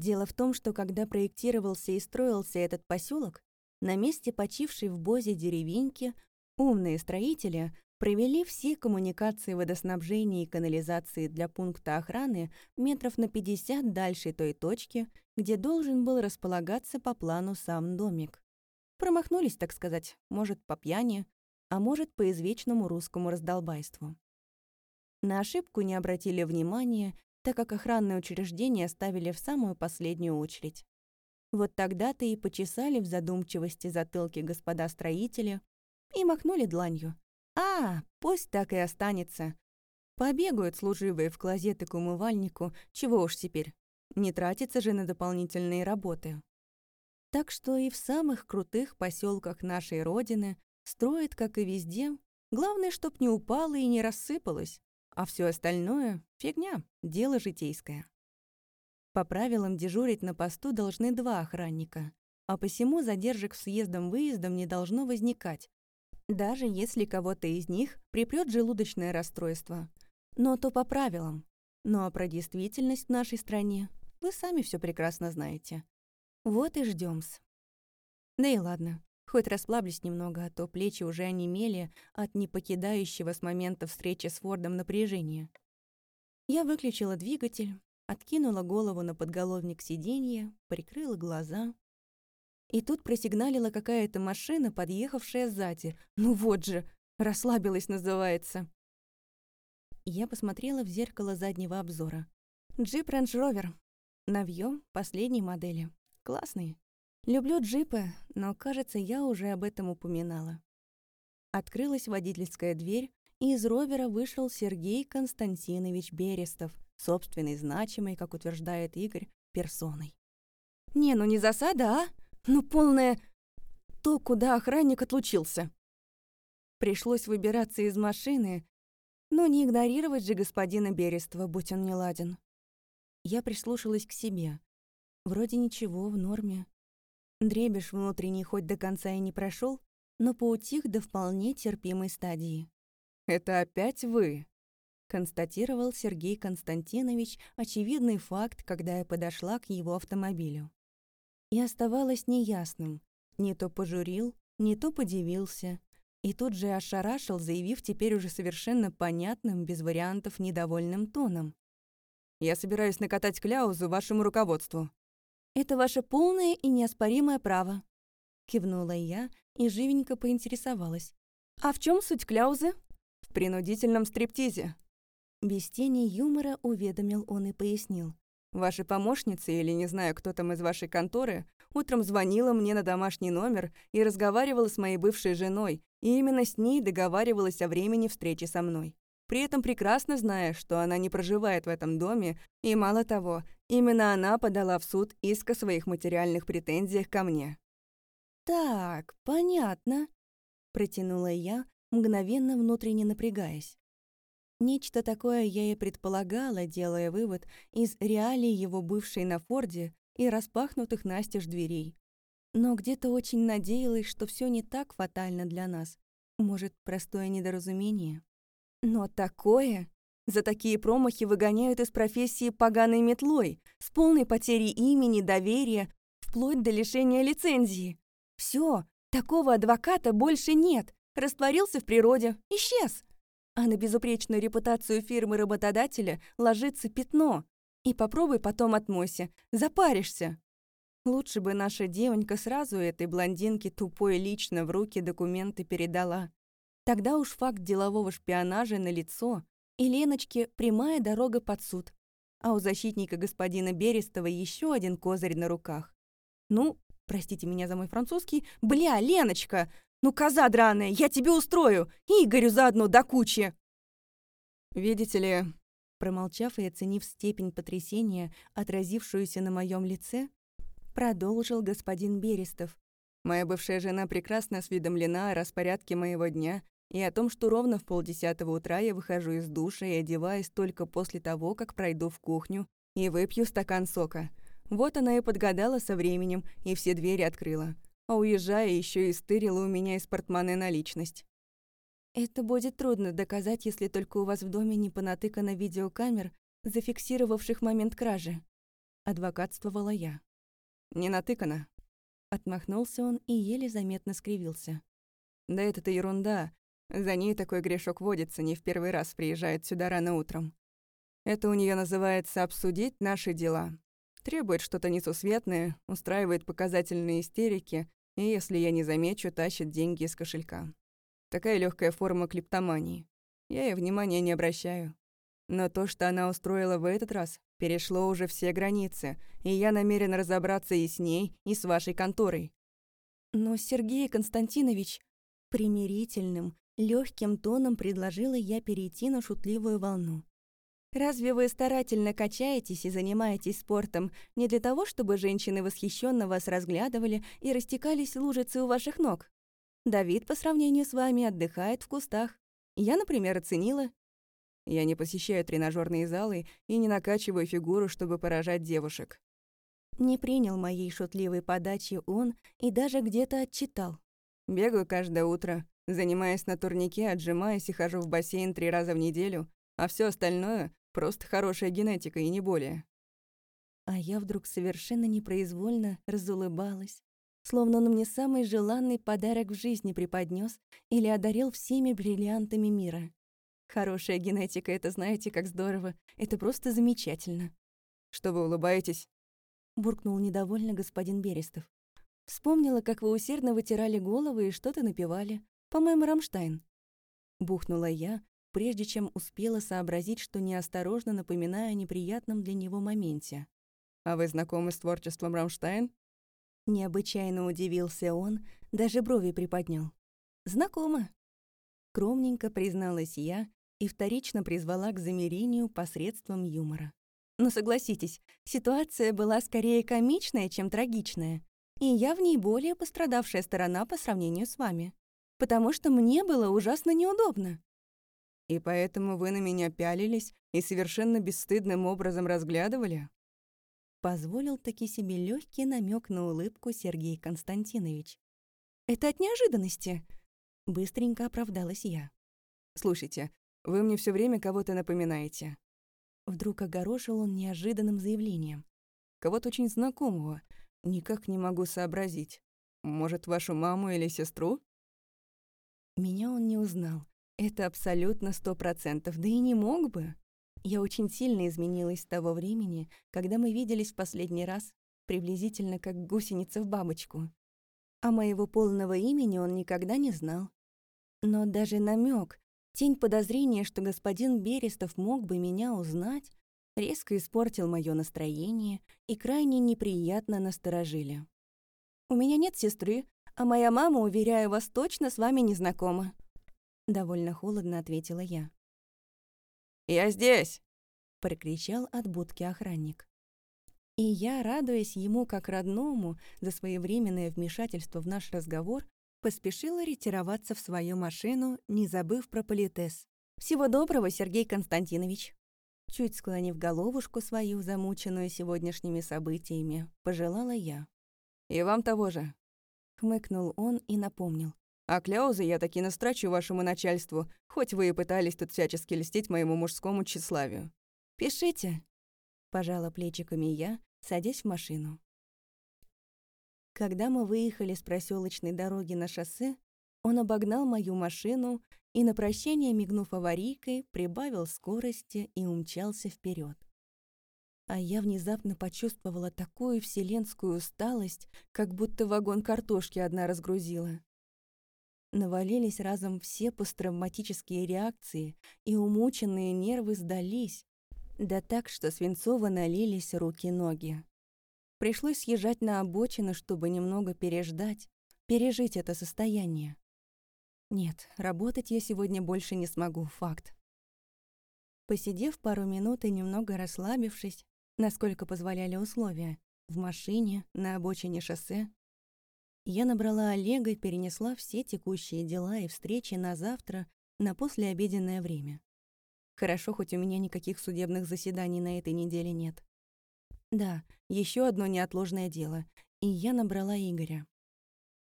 Дело в том, что когда проектировался и строился этот поселок, на месте почившей в Бозе деревеньки умные строители провели все коммуникации водоснабжения и канализации для пункта охраны метров на 50 дальше той точки, где должен был располагаться по плану сам домик. Промахнулись, так сказать, может, по пьяни, а может, по извечному русскому раздолбайству. На ошибку не обратили внимания, так как охранное учреждение ставили в самую последнюю очередь. Вот тогда-то и почесали в задумчивости затылки господа строители и махнули дланью. «А, пусть так и останется. Побегают служивые в клозеты к умывальнику, чего уж теперь. Не тратится же на дополнительные работы». Так что и в самых крутых поселках нашей Родины строят, как и везде, главное, чтоб не упало и не рассыпалось, а все остальное — фигня, дело житейское. По правилам дежурить на посту должны два охранника, а посему задержек с съездом-выездом не должно возникать, даже если кого-то из них припрёт желудочное расстройство. Но то по правилам. Ну а про действительность в нашей стране вы сами все прекрасно знаете. Вот и ждём-с. Да и ладно, хоть расслаблюсь немного, а то плечи уже онемели от непокидающего с момента встречи с Фордом напряжения. Я выключила двигатель, откинула голову на подголовник сиденья, прикрыла глаза. И тут просигналила какая-то машина, подъехавшая сзади. Ну вот же, расслабилась называется. Я посмотрела в зеркало заднего обзора. Джип Range Rover. Навьё последней модели. Классный. Люблю джипы, но, кажется, я уже об этом упоминала. Открылась водительская дверь, и из ровера вышел Сергей Константинович Берестов, собственной значимой, как утверждает Игорь, персоной. «Не, ну не засада, а? Ну полное... То, куда охранник отлучился». Пришлось выбираться из машины, но не игнорировать же господина Берестова, будь он не ладен. Я прислушалась к себе. Вроде ничего, в норме. Дребеж внутренний хоть до конца и не прошел, но поутих до вполне терпимой стадии. «Это опять вы?» констатировал Сергей Константинович очевидный факт, когда я подошла к его автомобилю. И оставалось неясным, не то пожурил, не то подивился, и тут же ошарашил, заявив теперь уже совершенно понятным, без вариантов, недовольным тоном. «Я собираюсь накатать кляузу вашему руководству». «Это ваше полное и неоспоримое право», — кивнула я и живенько поинтересовалась. «А в чем суть кляузы?» «В принудительном стриптизе», без тени юмора уведомил он и пояснил. «Ваша помощница, или не знаю, кто там из вашей конторы, утром звонила мне на домашний номер и разговаривала с моей бывшей женой, и именно с ней договаривалась о времени встречи со мной. При этом прекрасно зная, что она не проживает в этом доме, и мало того, именно она подала в суд иск о своих материальных претензиях ко мне. «Так, понятно», — протянула я, мгновенно внутренне напрягаясь. Нечто такое я и предполагала, делая вывод из реалий его бывшей на Форде и распахнутых настежь дверей. Но где-то очень надеялась, что все не так фатально для нас. Может, простое недоразумение? Но такое... За такие промахи выгоняют из профессии поганой метлой, с полной потерей имени, доверия, вплоть до лишения лицензии. Все, такого адвоката больше нет. Растворился в природе, исчез а на безупречную репутацию фирмы-работодателя ложится пятно. И попробуй потом отмойся, запаришься. Лучше бы наша девонька сразу этой блондинке тупой лично в руки документы передала. Тогда уж факт делового шпионажа на лицо, и Леночке прямая дорога под суд. А у защитника господина Берестова еще один козырь на руках. Ну, простите меня за мой французский, бля, Леночка, ну, коза драная, я тебе устрою! Игорю заодно до кучи!» «Видите ли...» Промолчав и оценив степень потрясения, отразившуюся на моем лице, продолжил господин Берестов. «Моя бывшая жена прекрасно осведомлена о распорядке моего дня и о том, что ровно в полдесятого утра я выхожу из душа и одеваюсь только после того, как пройду в кухню и выпью стакан сока. Вот она и подгадала со временем и все двери открыла а уезжая еще и стырила у меня из портмоне наличность. Это будет трудно доказать, если только у вас в доме не понатыкано видеокамер, зафиксировавших момент кражи. адвокатствовала я. «Не натыкано». Отмахнулся он и еле заметно скривился. «Да это-то ерунда. За ней такой грешок водится, не в первый раз приезжает сюда рано утром. Это у нее называется «обсудить наши дела». Требует что-то несусветное, устраивает показательные истерики, и, если я не замечу, тащит деньги из кошелька. Такая легкая форма клептомании. Я ей внимания не обращаю. Но то, что она устроила в этот раз, перешло уже все границы, и я намерен разобраться и с ней, и с вашей конторой. Но Сергей Константинович примирительным, легким тоном предложила я перейти на шутливую волну. Разве вы старательно качаетесь и занимаетесь спортом не для того, чтобы женщины восхищенно вас разглядывали и растекались лужицы у ваших ног? Давид по сравнению с вами отдыхает в кустах. Я, например, оценила. Я не посещаю тренажерные залы и не накачиваю фигуру, чтобы поражать девушек. Не принял моей шутливой подачи он и даже где-то отчитал. Бегаю каждое утро, занимаясь на турнике, отжимаюсь и хожу в бассейн три раза в неделю, а все остальное Просто хорошая генетика и не более. А я вдруг совершенно непроизвольно разулыбалась, словно он мне самый желанный подарок в жизни преподнес или одарил всеми бриллиантами мира. Хорошая генетика — это знаете, как здорово. Это просто замечательно. Что вы улыбаетесь? Буркнул недовольно господин Берестов. Вспомнила, как вы усердно вытирали головы и что-то напевали. По-моему, Рамштайн. Бухнула я, прежде чем успела сообразить, что неосторожно напоминаю о неприятном для него моменте. «А вы знакомы с творчеством Рамштайн?» Необычайно удивился он, даже брови приподнял. «Знакомо». Скромненько призналась я и вторично призвала к замирению посредством юмора. Но согласитесь, ситуация была скорее комичная, чем трагичная, и я в ней более пострадавшая сторона по сравнению с вами, потому что мне было ужасно неудобно. И поэтому вы на меня пялились и совершенно бесстыдным образом разглядывали? Позволил таки себе легкий намек на улыбку Сергей Константинович. Это от неожиданности. Быстренько оправдалась я. Слушайте, вы мне все время кого-то напоминаете. Вдруг огорошил он неожиданным заявлением. Кого-то очень знакомого. Никак не могу сообразить. Может, вашу маму или сестру? Меня он не узнал, это абсолютно сто процентов, да и не мог бы. Я очень сильно изменилась с того времени, когда мы виделись в последний раз, приблизительно как гусеница в бабочку. А моего полного имени он никогда не знал. Но даже намек, тень подозрения, что господин Берестов мог бы меня узнать, резко испортил мое настроение и крайне неприятно насторожили. «У меня нет сестры, а моя мама, уверяю вас, точно с вами не знакома», Довольно холодно ответила я. «Я здесь!» — прокричал от будки охранник. И я, радуясь ему как родному за своевременное вмешательство в наш разговор, поспешила ретироваться в свою машину, не забыв про политес. «Всего доброго, Сергей Константинович!» Чуть склонив головушку свою, замученную сегодняшними событиями, пожелала я. «И вам того же!» Хмыкнул он и напомнил. А кляузы я таки настрочу вашему начальству, хоть вы и пытались тут всячески льстить моему мужскому тщеславию. «Пишите», — пожала плечиками я, садясь в машину. Когда мы выехали с проселочной дороги на шоссе, он обогнал мою машину и на прощание, мигнув аварийкой, прибавил скорости и умчался вперед. А я внезапно почувствовала такую вселенскую усталость, как будто вагон картошки одна разгрузила. Навалились разом все посттравматические реакции, и умученные нервы сдались, да так, что свинцово налились руки-ноги. Пришлось съезжать на обочину, чтобы немного переждать, пережить это состояние. Нет, работать я сегодня больше не смогу, факт. Посидев пару минут и немного расслабившись, насколько позволяли условия, в машине, на обочине шоссе, я набрала Олега и перенесла все текущие дела и встречи на завтра, на послеобеденное время. Хорошо, хоть у меня никаких судебных заседаний на этой неделе нет. Да, еще одно неотложное дело, и я набрала Игоря.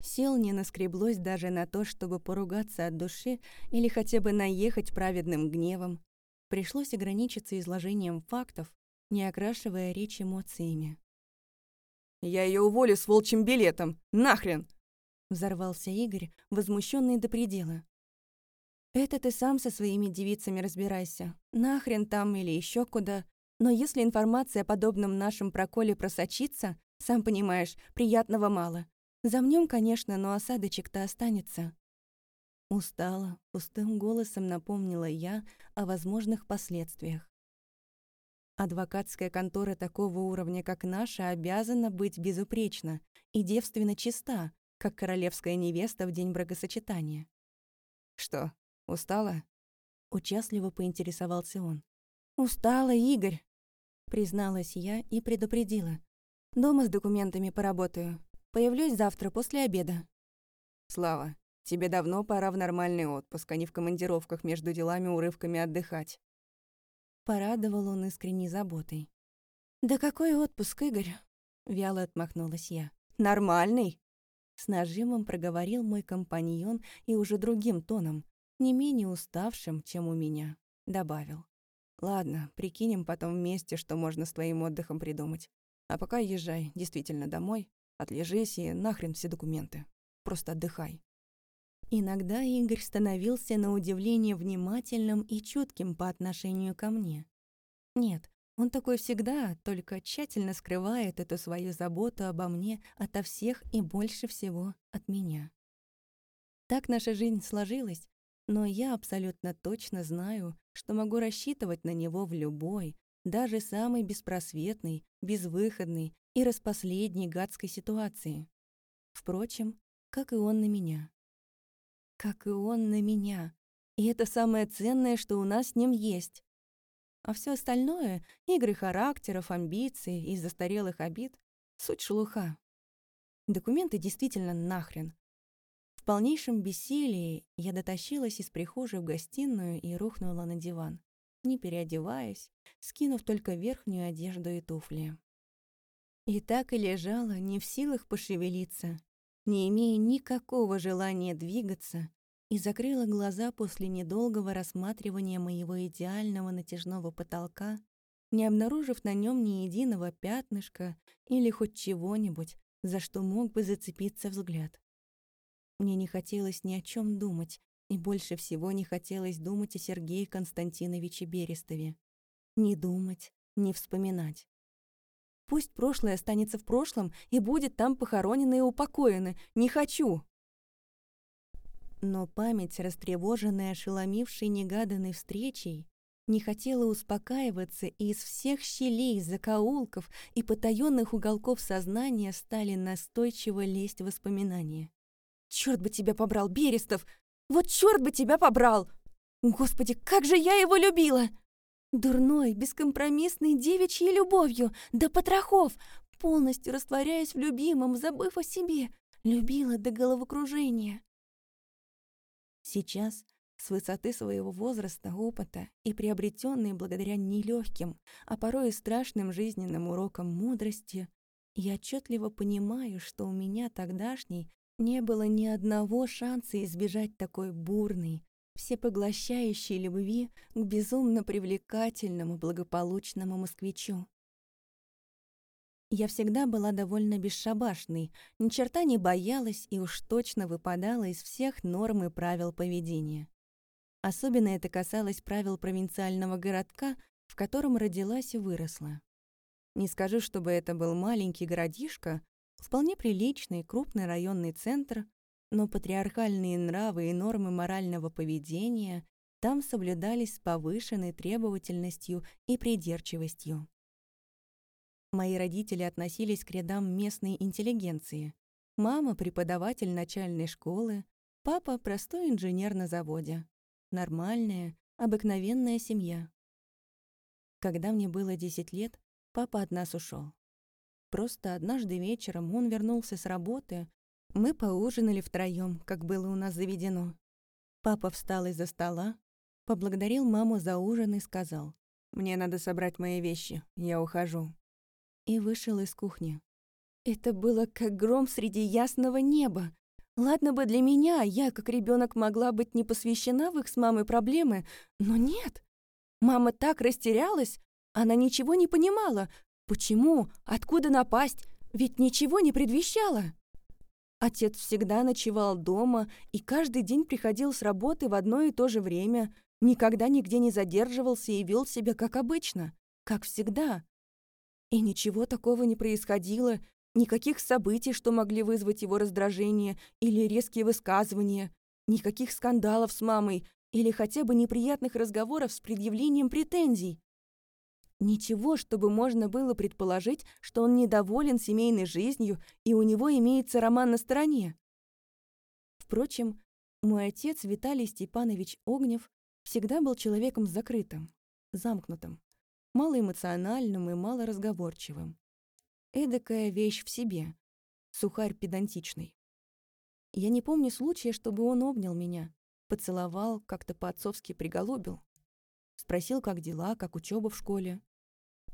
Сил не наскреблось даже на то, чтобы поругаться от души или хотя бы наехать праведным гневом. Пришлось ограничиться изложением фактов, не окрашивая речь эмоциями. «Я ее уволю с волчьим билетом! Нахрен!» Взорвался Игорь, возмущенный до предела. «Это ты сам со своими девицами разбирайся. Нахрен там или еще куда. Но если информация о подобном нашем проколе просочится, сам понимаешь, приятного мало. Замнем, конечно, но осадочек-то останется». Устала, пустым голосом напомнила я о возможных последствиях. Адвокатская контора такого уровня, как наша, обязана быть безупречна и девственно чиста, как королевская невеста в день бракосочетания. «Что, устала?» Участливо поинтересовался он. «Устала, Игорь!» Призналась я и предупредила. «Дома с документами поработаю. Появлюсь завтра после обеда». «Слава, Тебе давно пора в нормальный отпуск, а не в командировках между делами урывками отдыхать. Порадовал он искренней заботой. «Да какой отпуск, Игорь?» Вяло отмахнулась я. «Нормальный?» С нажимом проговорил мой компаньон и уже другим тоном, не менее уставшим, чем у меня, добавил. «Ладно, прикинем потом вместе, что можно с твоим отдыхом придумать. А пока езжай действительно домой, отлежись и нахрен все документы. Просто отдыхай». Иногда Игорь становился на удивление внимательным и чутким по отношению ко мне. Нет, он такой всегда, только тщательно скрывает эту свою заботу обо мне ото всех и больше всего от меня. Так наша жизнь сложилась, но я абсолютно точно знаю, что могу рассчитывать на него в любой, даже самой беспросветной, безвыходной и распоследней гадской ситуации. Впрочем, как и он на меня как и он на меня. И это самое ценное, что у нас с ним есть. А все остальное — игры характеров, амбиций и застарелых обид — суть шелуха. Документы действительно нахрен. В полнейшем бессилии я дотащилась из прихожей в гостиную и рухнула на диван, не переодеваясь, скинув только верхнюю одежду и туфли. И так и лежала, не в силах пошевелиться, не имея никакого желания двигаться, и закрыла глаза после недолгого рассматривания моего идеального натяжного потолка, не обнаружив на нем ни единого пятнышка или хоть чего-нибудь, за что мог бы зацепиться взгляд. Мне не хотелось ни о чем думать, и больше всего не хотелось думать о Сергее Константиновиче Берестове. Не думать, не вспоминать. Пусть прошлое останется в прошлом и будет там похоронено и упокоено. Не хочу!» Но память, растревоженная ошеломившей негаданной встречей, не хотела успокаиваться, и из всех щелей, закоулков и потаенных уголков сознания стали настойчиво лезть воспоминания. «Черт бы тебя побрал, Берестов! Вот черт бы тебя побрал! Господи, как же я его любила!» Дурной, бескомпромиссной девичьей любовью, до потрохов, полностью растворяясь в любимом, забыв о себе, любила до головокружения. Сейчас, с высоты своего возраста, опыта и приобретенной благодаря нелегким, а порой и страшным жизненным урокам мудрости, я отчетливо понимаю, что у меня тогдашней не было ни одного шанса избежать такой бурной, всепоглощающей любви к безумно привлекательному, благополучному москвичу. Я всегда была довольно бесшабашной, ни черта не боялась и уж точно выпадала из всех норм и правил поведения. Особенно это касалось правил провинциального городка, в котором родилась и выросла. Не скажу, чтобы это был маленький городишко, вполне приличный крупный районный центр, но патриархальные нравы и нормы морального поведения там соблюдались с повышенной требовательностью и придирчивостью. Мои родители относились к рядам местной интеллигенции. Мама — преподаватель начальной школы, папа — простой инженер на заводе. Нормальная, обыкновенная семья. Когда мне было 10 лет, папа от нас ушел. Просто однажды вечером он вернулся с работы, мы поужинали втроём, как было у нас заведено. Папа встал из-за стола, поблагодарил маму за ужин и сказал, «Мне надо собрать мои вещи, я ухожу». И вышел из кухни. Это было как гром среди ясного неба. Ладно бы для меня, я, как ребенок, могла быть не посвящена в их с мамой проблемы, но нет. Мама так растерялась, Она ничего не понимала. Почему? Откуда напасть? Ведь ничего не предвещало. Отец всегда ночевал дома и каждый день приходил с работы в одно и то же время, никогда нигде не задерживался и вел себя как обычно, как всегда. И ничего такого не происходило, никаких событий, что могли вызвать его раздражение или резкие высказывания, никаких скандалов с мамой или хотя бы неприятных разговоров с предъявлением претензий. Ничего, чтобы можно было предположить, что он недоволен семейной жизнью и у него имеется роман на стороне. Впрочем, мой отец Виталий Степанович Огнев всегда был человеком закрытым, замкнутым, малоэмоциональным и малоразговорчивым. Эдакая вещь в себе, сухарь педантичный. Я не помню случая, чтобы он обнял меня, поцеловал, как-то по-отцовски приголубил. Спросил, как дела, как учеба в школе.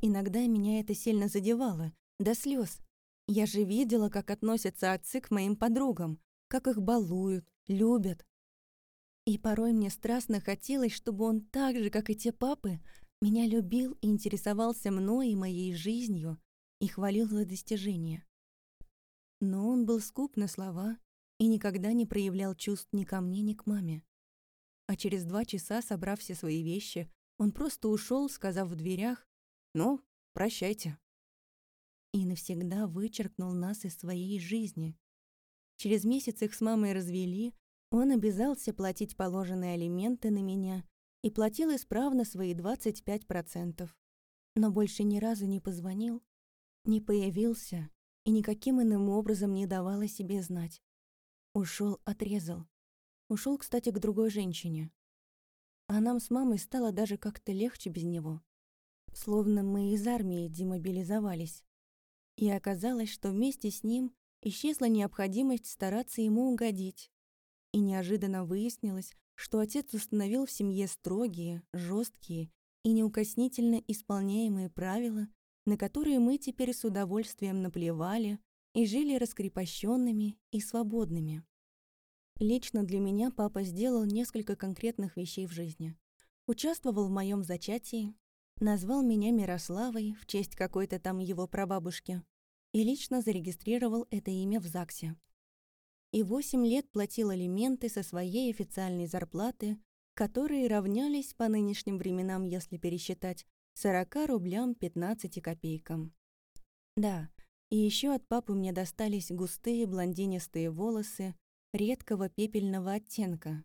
Иногда меня это сильно задевало, до слез. Я же видела, как относятся отцы к моим подругам, как их балуют, любят. И порой мне страстно хотелось, чтобы он так же, как и те папы, меня любил и интересовался мной и моей жизнью, и хвалил за достижения. Но он был скуп на слова и никогда не проявлял чувств ни ко мне, ни к маме. А через два часа, собрав все свои вещи, он просто ушел, сказав в дверях ну, прощайте. И навсегда вычеркнул нас из своей жизни. Через месяц их с мамой развели, он обязался платить положенные алименты на меня и платил исправно свои 25%. Но больше ни разу не позвонил, не появился и никаким иным образом не давал о себе знать. Ушел, отрезал. Ушел, кстати, к другой женщине. А нам с мамой стало даже как-то легче без него словно мы из армии демобилизовались. И оказалось, что вместе с ним исчезла необходимость стараться ему угодить. И неожиданно выяснилось, что отец установил в семье строгие, жесткие и неукоснительно исполняемые правила, на которые мы теперь с удовольствием наплевали и жили раскрепощенными и свободными. Лично для меня папа сделал несколько конкретных вещей в жизни. Участвовал в моем зачатии, назвал меня Мирославой в честь какой-то там его прабабушки и лично зарегистрировал это имя в ЗАГСе. И восемь лет платил алименты со своей официальной зарплаты, которые равнялись по нынешним временам, если пересчитать, 40 рублям 15 копейкам. Да, и еще от папы мне достались густые блондинистые волосы редкого пепельного оттенка.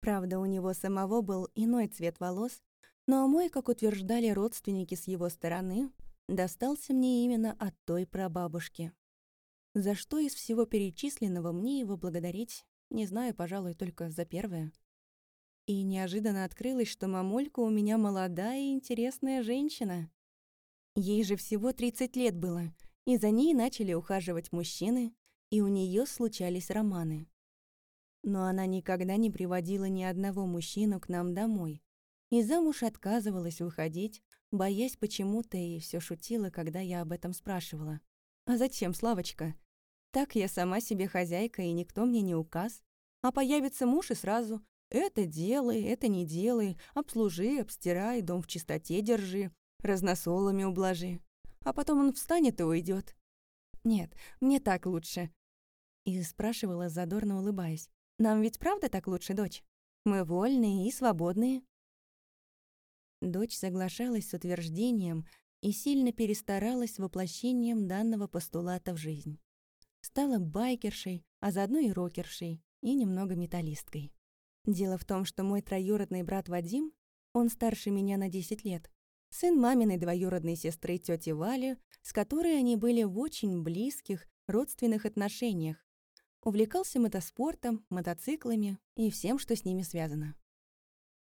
Правда, у него самого был иной цвет волос, а мой, как утверждали родственники с его стороны, достался мне именно от той прабабушки. За что из всего перечисленного мне его благодарить, не знаю, пожалуй, только за первое. И неожиданно открылось, что мамулька у меня молодая и интересная женщина. Ей же всего 30 лет было, и за ней начали ухаживать мужчины, и у нее случались романы. Но она никогда не приводила ни одного мужчину к нам домой, и замуж отказывалась выходить, боясь почему-то и все шутила, когда я об этом спрашивала. «А зачем, Славочка? Так я сама себе хозяйка, и никто мне не указ. А появится муж и сразу «это делай, это не делай, обслужи, обстирай, дом в чистоте держи, разносолами ублажи». А потом он встанет и уйдет. «Нет, мне так лучше». И спрашивала, задорно улыбаясь. «Нам ведь правда так лучше, дочь? Мы вольные и свободные». Дочь соглашалась с утверждением и сильно перестаралась воплощением данного постулата в жизнь. Стала байкершей, а заодно и рокершей, и немного металлисткой. Дело в том, что мой троюродный брат Вадим, он старше меня на 10 лет, сын маминой двоюродной сестры тети Вали, с которой они были в очень близких родственных отношениях, увлекался мотоспортом, мотоциклами и всем, что с ними связано.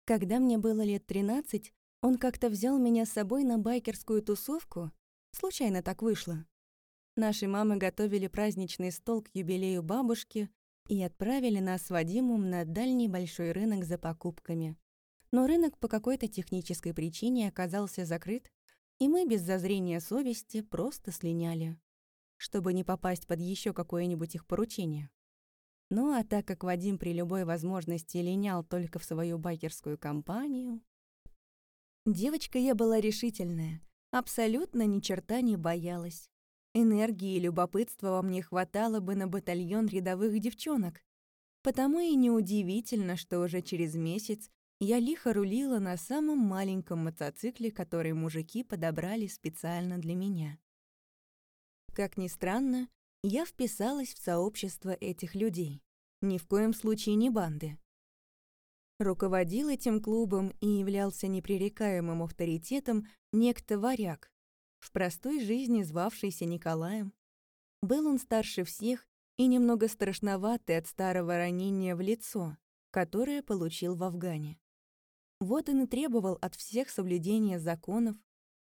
Когда мне было лет 13, он как-то взял меня с собой на байкерскую тусовку. Случайно так вышло. Наши мамы готовили праздничный стол к юбилею бабушки и отправили нас с Вадимом на дальний большой рынок за покупками. Но рынок по какой-то технической причине оказался закрыт, и мы без зазрения совести просто слиняли, чтобы не попасть под еще какое-нибудь их поручение. Ну а так как Вадим при любой возможности линял только в свою байкерскую компанию... Девочка я была решительная, абсолютно ни черта не боялась. Энергии и любопытства во мне хватало бы на батальон рядовых девчонок. Потому и неудивительно, что уже через месяц я лихо рулила на самом маленьком мотоцикле, который мужики подобрали специально для меня. Как ни странно, я вписалась в сообщество этих людей. Ни в коем случае не банды. Руководил этим клубом и являлся непререкаемым авторитетом некто варяг, в простой жизни звавшийся Николаем. Был он старше всех и немного страшноватый от старого ранения в лицо, которое получил в Афгане. Вот он и требовал от всех соблюдения законов,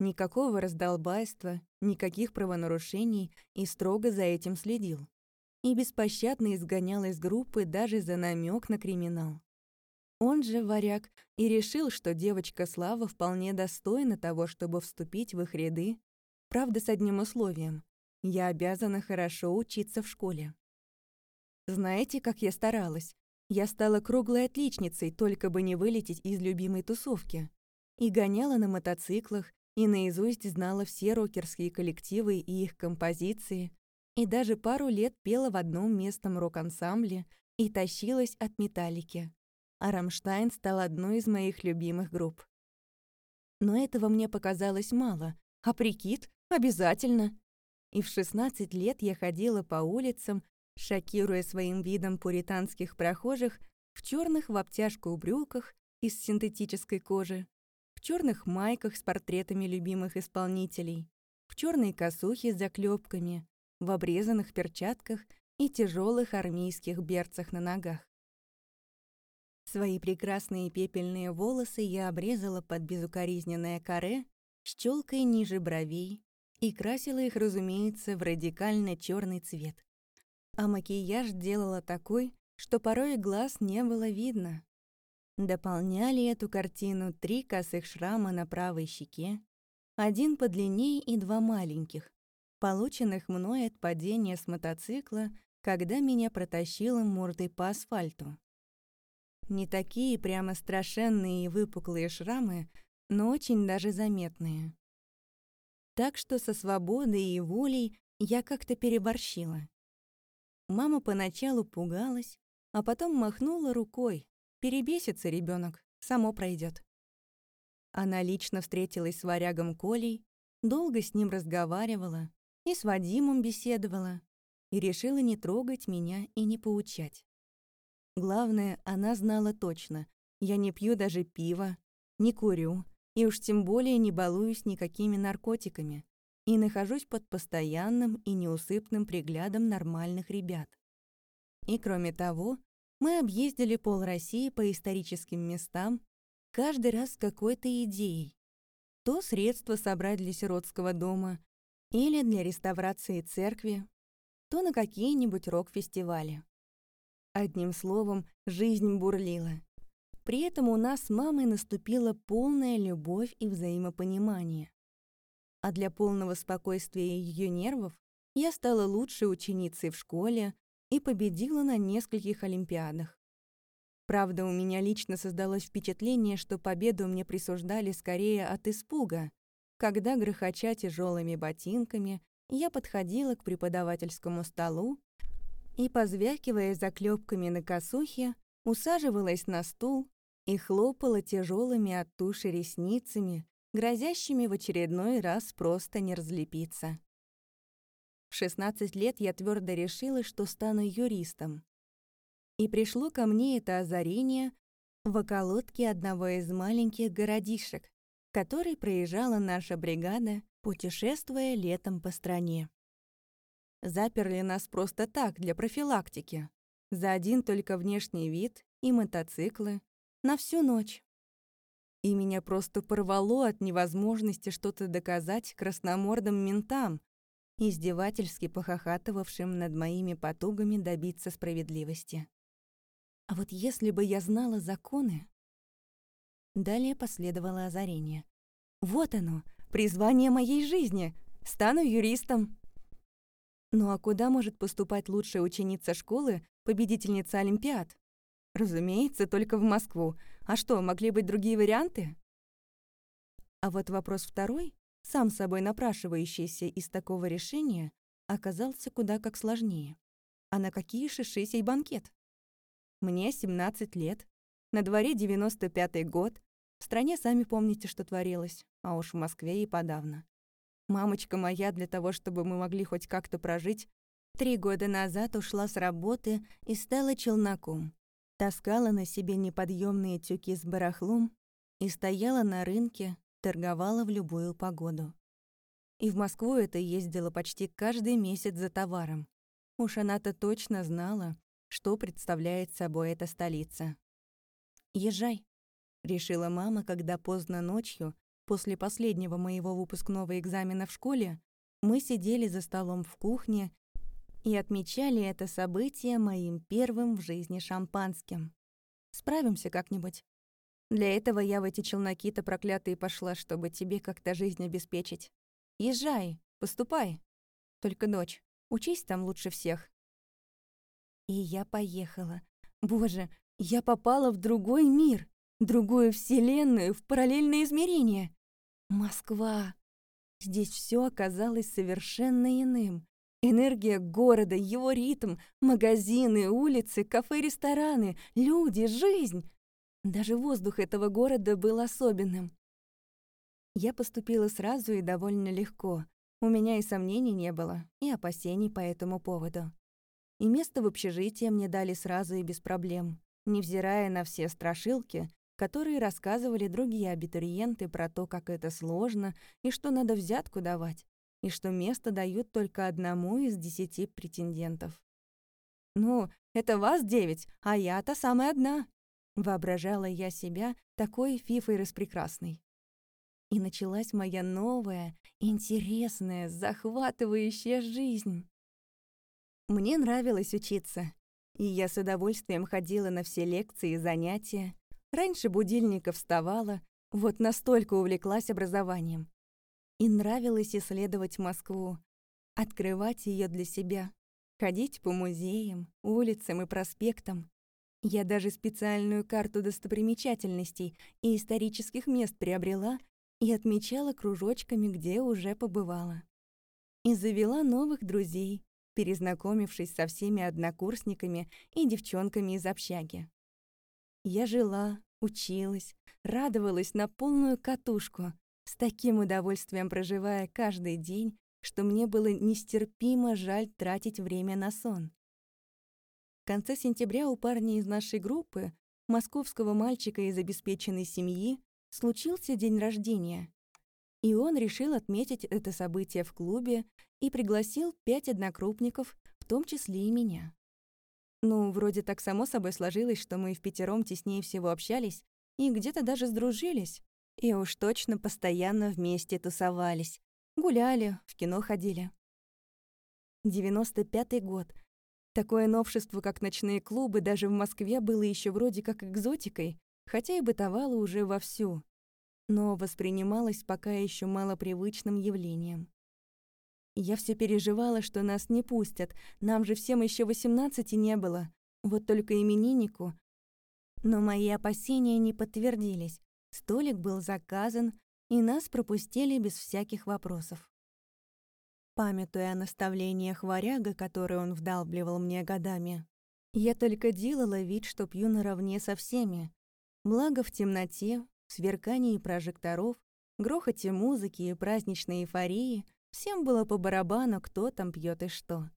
никакого раздолбайства, никаких правонарушений и строго за этим следил. И беспощадно изгонял из группы даже за намек на криминал. Он же, варяг, и решил, что девочка Слава вполне достойна того, чтобы вступить в их ряды, правда, с одним условием. Я обязана хорошо учиться в школе. Знаете, как я старалась? Я стала круглой отличницей, только бы не вылететь из любимой тусовки. И гоняла на мотоциклах, и наизусть знала все рокерские коллективы и их композиции, и даже пару лет пела в одном местном рок-ансамбле и тащилась от металлики а «Рамштайн» стал одной из моих любимых групп. Но этого мне показалось мало, а прикид — обязательно. И в 16 лет я ходила по улицам, шокируя своим видом пуританских прохожих в черных в обтяжку брюках из синтетической кожи, в черных майках с портретами любимых исполнителей, в черной косухе с заклепками, в обрезанных перчатках и тяжелых армейских берцах на ногах. Свои прекрасные пепельные волосы я обрезала под безукоризненное каре с челкой ниже бровей и красила их, разумеется, в радикально черный цвет. А макияж делала такой, что порой глаз не было видно. Дополняли эту картину три косых шрама на правой щеке, один подлиннее и два маленьких, полученных мной от падения с мотоцикла, когда меня протащило мордой по асфальту. Не такие прямо страшенные и выпуклые шрамы, но очень даже заметные. Так что со свободой и волей я как-то переборщила. Мама поначалу пугалась, а потом махнула рукой. Перебесится ребенок, само пройдет. Она лично встретилась с варягом Колей, долго с ним разговаривала и с Вадимом беседовала, и решила не трогать меня и не поучать. Главное, она знала точно. Я не пью даже пива, не курю, и уж тем более не балуюсь никакими наркотиками. И нахожусь под постоянным и неусыпным приглядом нормальных ребят. И кроме того, мы объездили пол России по историческим местам, каждый раз с какой-то идеей. То средства собрать для сиротского дома или для реставрации церкви, то на какие-нибудь рок-фестивали. Одним словом, жизнь бурлила. При этом у нас с мамой наступила полная любовь и взаимопонимание. А для полного спокойствия ее нервов я стала лучшей ученицей в школе и победила на нескольких олимпиадах. Правда, у меня лично создалось впечатление, что победу мне присуждали скорее от испуга, когда, грохоча тяжелыми ботинками, я подходила к преподавательскому столу и, позвякивая заклепками на косухе, усаживалась на стул и хлопала тяжелыми от туши ресницами, грозящими в очередной раз просто не разлепиться. В 16 лет я твердо решила, что стану юристом. И пришло ко мне это озарение в околотке одного из маленьких городишек, который проезжала наша бригада, путешествуя летом по стране. Заперли нас просто так, для профилактики. За один только внешний вид и мотоциклы. На всю ночь. И меня просто порвало от невозможности что-то доказать красномордым ментам, издевательски похохатывавшим над моими потугами добиться справедливости. А вот если бы я знала законы... Далее последовало озарение. Вот оно, призвание моей жизни. Стану юристом. Ну а куда может поступать лучшая ученица школы, победительница Олимпиад? Разумеется, только в Москву. А что, могли быть другие варианты? А вот вопрос второй, сам собой напрашивающийся из такого решения, оказался куда как сложнее. А на какие шиши сей банкет? Мне 17 лет, на дворе 95-й год, в стране сами помните, что творилось, а уж в Москве и подавно. Мамочка моя для того, чтобы мы могли хоть как-то прожить, три года назад ушла с работы и стала челноком. Таскала на себе неподъемные тюки с барахлом и стояла на рынке, торговала в любую погоду. И в Москву это ездила почти каждый месяц за товаром. Уж она-то точно знала, что представляет собой эта столица. «Езжай», — решила мама, когда поздно ночью, после последнего моего выпускного экзамена в школе, мы сидели за столом в кухне и отмечали это событие моим первым в жизни шампанским. Справимся как-нибудь. Для этого я в эти челноки-то проклятые пошла, чтобы тебе как-то жизнь обеспечить. Езжай, поступай. Только, дочь, учись там лучше всех. И я поехала. Боже, я попала в другой мир, другую вселенную, в параллельное измерение. Москва. Здесь все оказалось совершенно иным. Энергия города, его ритм, магазины, улицы, кафе, рестораны, люди, жизнь. Даже воздух этого города был особенным. Я поступила сразу и довольно легко. У меня и сомнений не было, и опасений по этому поводу. И место в общежитии мне дали сразу и без проблем, невзирая на все страшилки, которые рассказывали другие абитуриенты про то, как это сложно и что надо взятку давать и что место дают только одному из десяти претендентов. «Ну, это вас девять, а я-то самая одна», — воображала я себя такой фифой распрекрасной. И началась моя новая, интересная, захватывающая жизнь. Мне нравилось учиться, и я с удовольствием ходила на все лекции и занятия. Раньше будильника вставала, вот настолько увлеклась образованием. И нравилось исследовать Москву, открывать ее для себя, ходить по музеям, улицам и проспектам. Я даже специальную карту достопримечательностей и исторических мест приобрела и отмечала кружочками, где уже побывала. И завела новых друзей, перезнакомившись со всеми однокурсниками и девчонками из общаги. Я жила, училась, радовалась на полную катушку, с таким удовольствием проживая каждый день, что мне было нестерпимо жаль тратить время на сон. Конце сентября у парня из нашей группы, московского мальчика из обеспеченной семьи, случился день рождения. И он решил отметить это событие в клубе и пригласил пять однокрупников, в том числе и меня. Ну, вроде так само собой сложилось, что мы в пятером теснее всего общались и где-то даже сдружились. И уж точно постоянно вместе тусовались. Гуляли, в кино ходили. 95-й год. Такое новшество, как ночные клубы, даже в Москве было еще вроде как экзотикой, хотя и бытовало уже вовсю, но воспринималось пока еще малопривычным явлением. Я все переживала, что нас не пустят, нам же всем еще 18 не было, вот только имениннику. Но мои опасения не подтвердились. Столик был заказан, и нас пропустили без всяких вопросов. Памятуя о наставлениях варяга, которые он вдалбливал мне годами, я только делала вид, что пью наравне со всеми. Благо в темноте, в сверкании прожекторов, грохоте музыки и праздничной эйфории всем было по барабану, кто там пьет и что.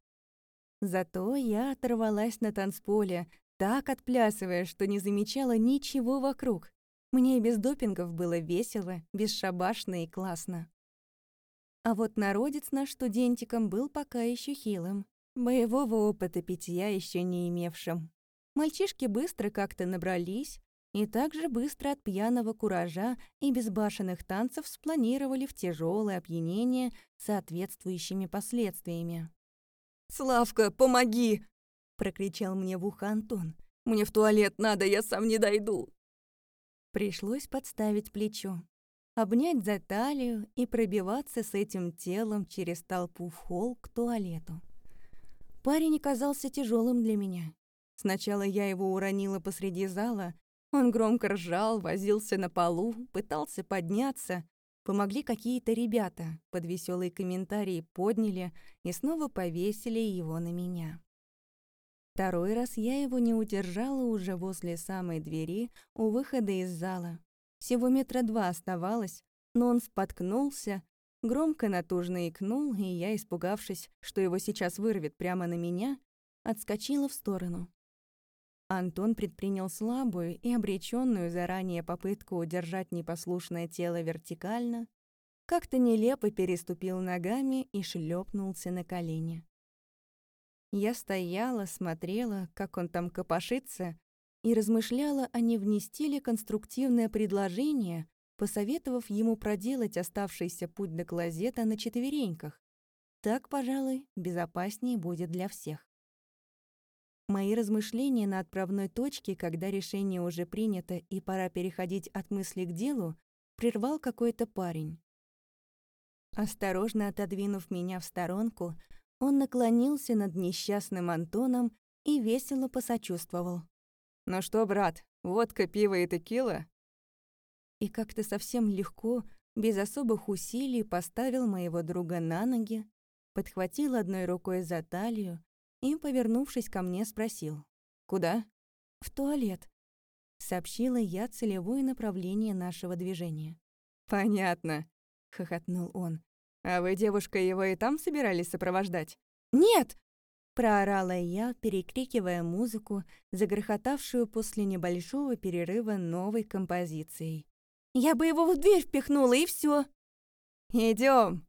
Зато я оторвалась на танцполе, так отплясывая, что не замечала ничего вокруг. Мне и без допингов было весело, бесшабашно и классно. А вот народец наш студентиком был пока еще хилым, боевого опыта питья еще не имевшим. Мальчишки быстро как-то набрались и также быстро от пьяного куража и безбашенных танцев спланировали в тяжелое опьянение с соответствующими последствиями. «Славка, помоги!» — прокричал мне в ухо Антон. «Мне в туалет надо, я сам не дойду!» Пришлось подставить плечо, обнять за талию и пробиваться с этим телом через толпу в холл к туалету. Парень оказался тяжелым для меня. Сначала я его уронила посреди зала, он громко ржал, возился на полу, пытался подняться, Помогли какие-то ребята, под веселые комментарии подняли и снова повесили его на меня. Второй раз я его не удержала уже возле самой двери у выхода из зала. Всего метра два оставалось, но он споткнулся, громко натужно икнул, и я, испугавшись, что его сейчас вырвет прямо на меня, отскочила в сторону. Антон предпринял слабую и обреченную заранее попытку удержать непослушное тело вертикально, как-то нелепо переступил ногами и шлепнулся на колени. Я стояла, смотрела, как он там копошится, и размышляла, а не внести ли конструктивное предложение, посоветовав ему проделать оставшийся путь до клозета на четвереньках. Так, пожалуй, безопаснее будет для всех. Мои размышления на отправной точке, когда решение уже принято и пора переходить от мысли к делу, прервал какой-то парень. Осторожно отодвинув меня в сторонку, он наклонился над несчастным Антоном и весело посочувствовал. «Ну что, брат, водка, пиво и текила?» И как-то совсем легко, без особых усилий, поставил моего друга на ноги, подхватил одной рукой за талию и, повернувшись ко мне, спросил. «Куда?» «В туалет», — сообщила я целевое направление нашего движения. «Понятно», — хохотнул он. «А вы, девушка, его и там собирались сопровождать?» «Нет!» — проорала я, перекрикивая музыку, загрохотавшую после небольшого перерыва новой композицией. «Я бы его в дверь впихнула, и все. Идем!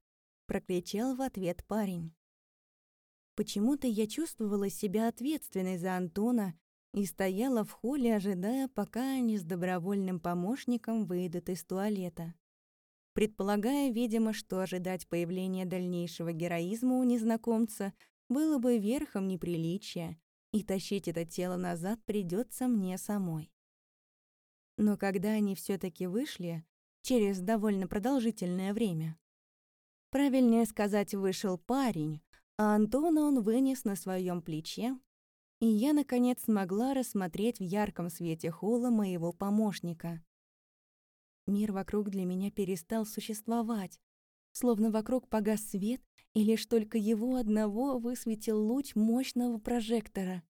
прокричал в ответ парень. Почему-то я чувствовала себя ответственной за Антона и стояла в холле, ожидая, пока они с добровольным помощником выйдут из туалета. Предполагая, видимо, что ожидать появления дальнейшего героизма у незнакомца было бы верхом неприличия, и тащить это тело назад придется мне самой. Но когда они все таки вышли, через довольно продолжительное время, правильнее сказать, вышел парень, а Антона он вынес на своем плече, и я, наконец, смогла рассмотреть в ярком свете холла моего помощника. Мир вокруг для меня перестал существовать, словно вокруг погас свет, и лишь только его одного высветил луч мощного прожектора.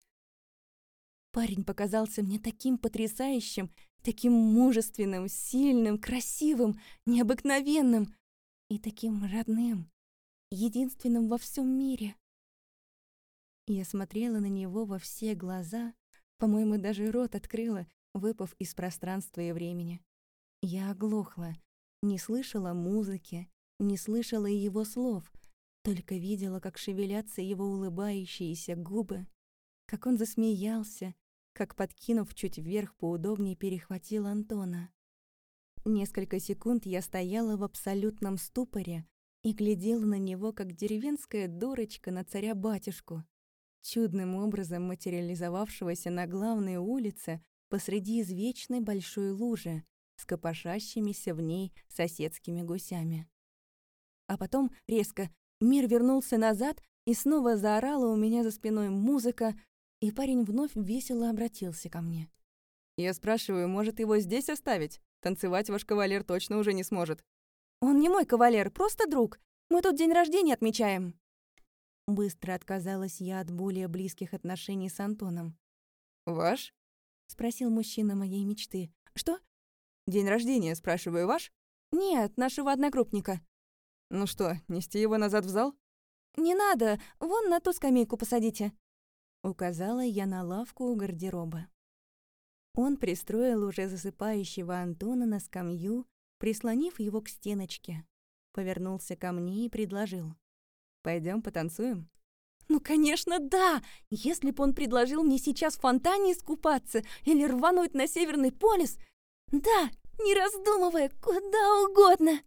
Парень показался мне таким потрясающим, таким мужественным, сильным, красивым, необыкновенным и таким родным единственным во всем мире. Я смотрела на него во все глаза, по-моему, даже рот открыла, выпав из пространства и времени. Я оглохла, не слышала музыки, не слышала его слов, только видела, как шевелятся его улыбающиеся губы, как он засмеялся, как, подкинув чуть вверх, поудобнее перехватил Антона. Несколько секунд я стояла в абсолютном ступоре, и глядела на него, как деревенская дурочка на царя-батюшку, чудным образом материализовавшегося на главной улице посреди извечной большой лужи с копошащимися в ней соседскими гусями. А потом резко мир вернулся назад, и снова заорала у меня за спиной музыка, и парень вновь весело обратился ко мне. «Я спрашиваю, может его здесь оставить? Танцевать ваш кавалер точно уже не сможет». «Он не мой кавалер, просто друг. Мы тут день рождения отмечаем». Быстро отказалась я от более близких отношений с Антоном. «Ваш?» — спросил мужчина моей мечты. «Что?» «День рождения, спрашиваю, ваш?» «Нет, нашего одногруппника». «Ну что, нести его назад в зал?» «Не надо, вон на ту скамейку посадите», — указала я на лавку у гардероба. Он пристроил уже засыпающего Антона на скамью прислонив его к стеночке. Повернулся ко мне и предложил. Пойдем потанцуем?» «Ну, конечно, да! Если бы он предложил мне сейчас в фонтане искупаться или рвануть на Северный полюс, да, не раздумывая, куда угодно!»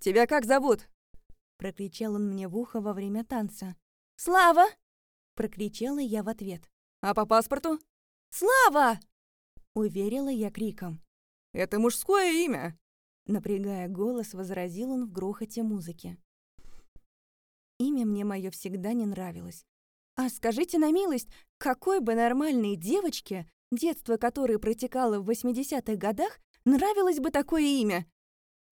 «Тебя как зовут?» Прокричал он мне в ухо во время танца. «Слава!» Прокричала я в ответ. «А по паспорту?» «Слава!» Уверила я криком. «Это мужское имя!» Напрягая голос, возразил он в грохоте музыки. Имя мне мое всегда не нравилось. А скажите на милость, какой бы нормальной девочке, детство которой протекало в 80-х годах, нравилось бы такое имя?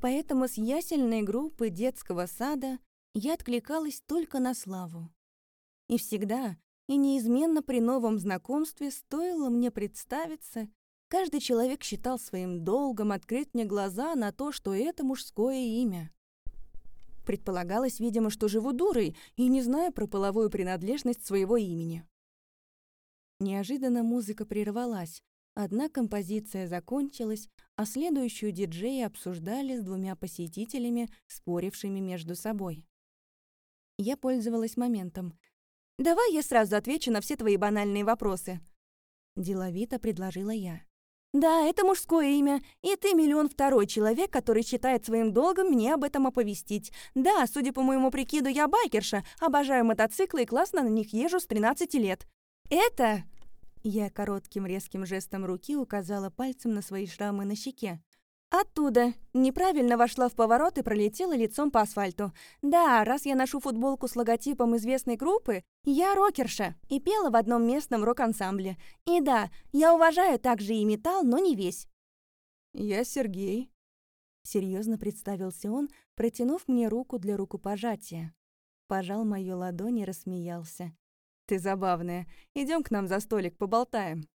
Поэтому с ясельной группы детского сада я откликалась только на славу. И всегда, и неизменно при новом знакомстве стоило мне представиться, каждый человек считал своим долгом открыть мне глаза на то, что это мужское имя. Предполагалось, видимо, что живу дурой и не знаю про половую принадлежность своего имени. Неожиданно музыка прервалась, одна композиция закончилась, а следующую диджеи обсуждали с двумя посетителями, спорившими между собой. Я пользовалась моментом. «Давай я сразу отвечу на все твои банальные вопросы», — деловито предложила я. «Да, это мужское имя, и ты миллион второй человек, который считает своим долгом мне об этом оповестить. Да, судя по моему прикиду, я байкерша, обожаю мотоциклы и классно на них езжу с 13 лет. Это...» Я коротким резким жестом руки указала пальцем на свои шрамы на щеке. Оттуда. Неправильно вошла в поворот и пролетела лицом по асфальту. Да, раз я ношу футболку с логотипом известной группы, я рокерша и пела в одном местном рок-ансамбле. И да, я уважаю также и металл, но не весь. Я Сергей. Серьезно представился он, протянув мне руку для рукопожатия. Пожал мою ладонь и рассмеялся. «Ты забавная. Идем к нам за столик, поболтаем».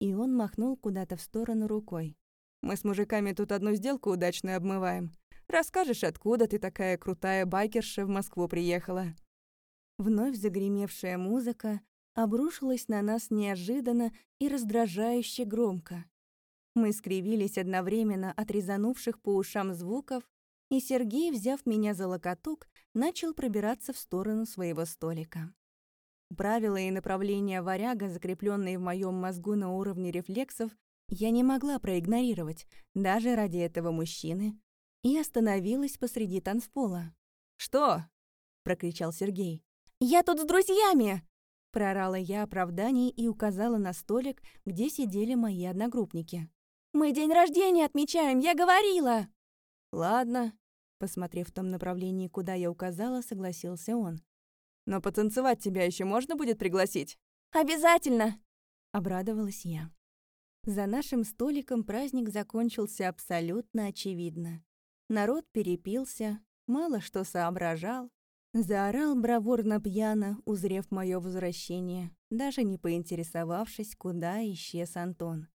И он махнул куда-то в сторону рукой. Мы с мужиками тут одну сделку удачную обмываем. Расскажешь, откуда ты такая крутая байкерша в Москву приехала?» Вновь загремевшая музыка обрушилась на нас неожиданно и раздражающе громко. Мы скривились одновременно от резанувших по ушам звуков, и Сергей, взяв меня за локоток, начал пробираться в сторону своего столика. Правила и направления варяга, закрепленные в моем мозгу на уровне рефлексов, я не могла проигнорировать, даже ради этого мужчины, и остановилась посреди танцпола. «Что?» — прокричал Сергей. «Я тут с друзьями!» Прорала я оправданий и указала на столик, где сидели мои одногруппники. «Мы день рождения отмечаем, я говорила!» «Ладно», — посмотрев в том направлении, куда я указала, согласился он. «Но потанцевать тебя еще можно будет пригласить?» «Обязательно!» — обрадовалась я. За нашим столиком праздник закончился абсолютно очевидно. Народ перепился, мало что соображал. Заорал бравурно пьяно, узрев мое возвращение, даже не поинтересовавшись, куда исчез Антон.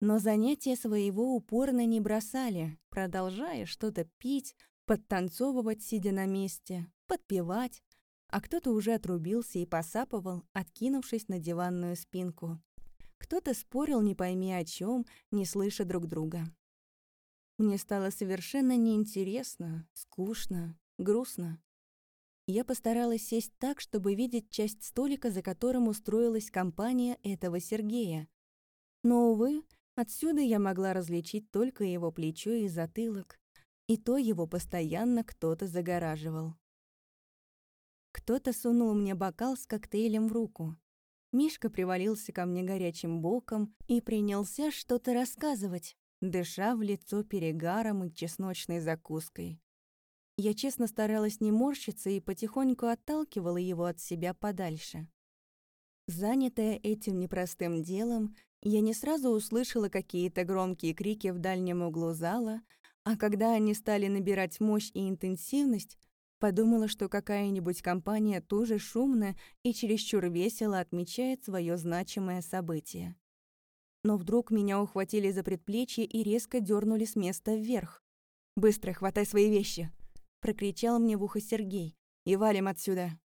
Но занятия своего упорно не бросали, продолжая что-то пить, подтанцовывать, сидя на месте, подпевать, а кто-то уже отрубился и посапывал, откинувшись на диванную спинку. Кто-то спорил не пойми о чем, не слыша друг друга. Мне стало совершенно неинтересно, скучно, грустно. Я постаралась сесть так, чтобы видеть часть столика, за которым устроилась компания этого Сергея. Но, увы, отсюда я могла различить только его плечо и затылок, и то его постоянно кто-то загораживал. Кто-то сунул мне бокал с коктейлем в руку. Мишка привалился ко мне горячим боком и принялся что-то рассказывать, дыша в лицо перегаром и чесночной закуской. Я честно старалась не морщиться и потихоньку отталкивала его от себя подальше. Занятая этим непростым делом, я не сразу услышала какие-то громкие крики в дальнем углу зала, а когда они стали набирать мощь и интенсивность, Подумала, что какая-нибудь компания тоже шумно и чересчур весело отмечает свое значимое событие. Но вдруг меня ухватили за предплечье и резко дернули с места вверх. «Быстро хватай свои вещи!» — прокричал мне в ухо Сергей. «И валим отсюда!»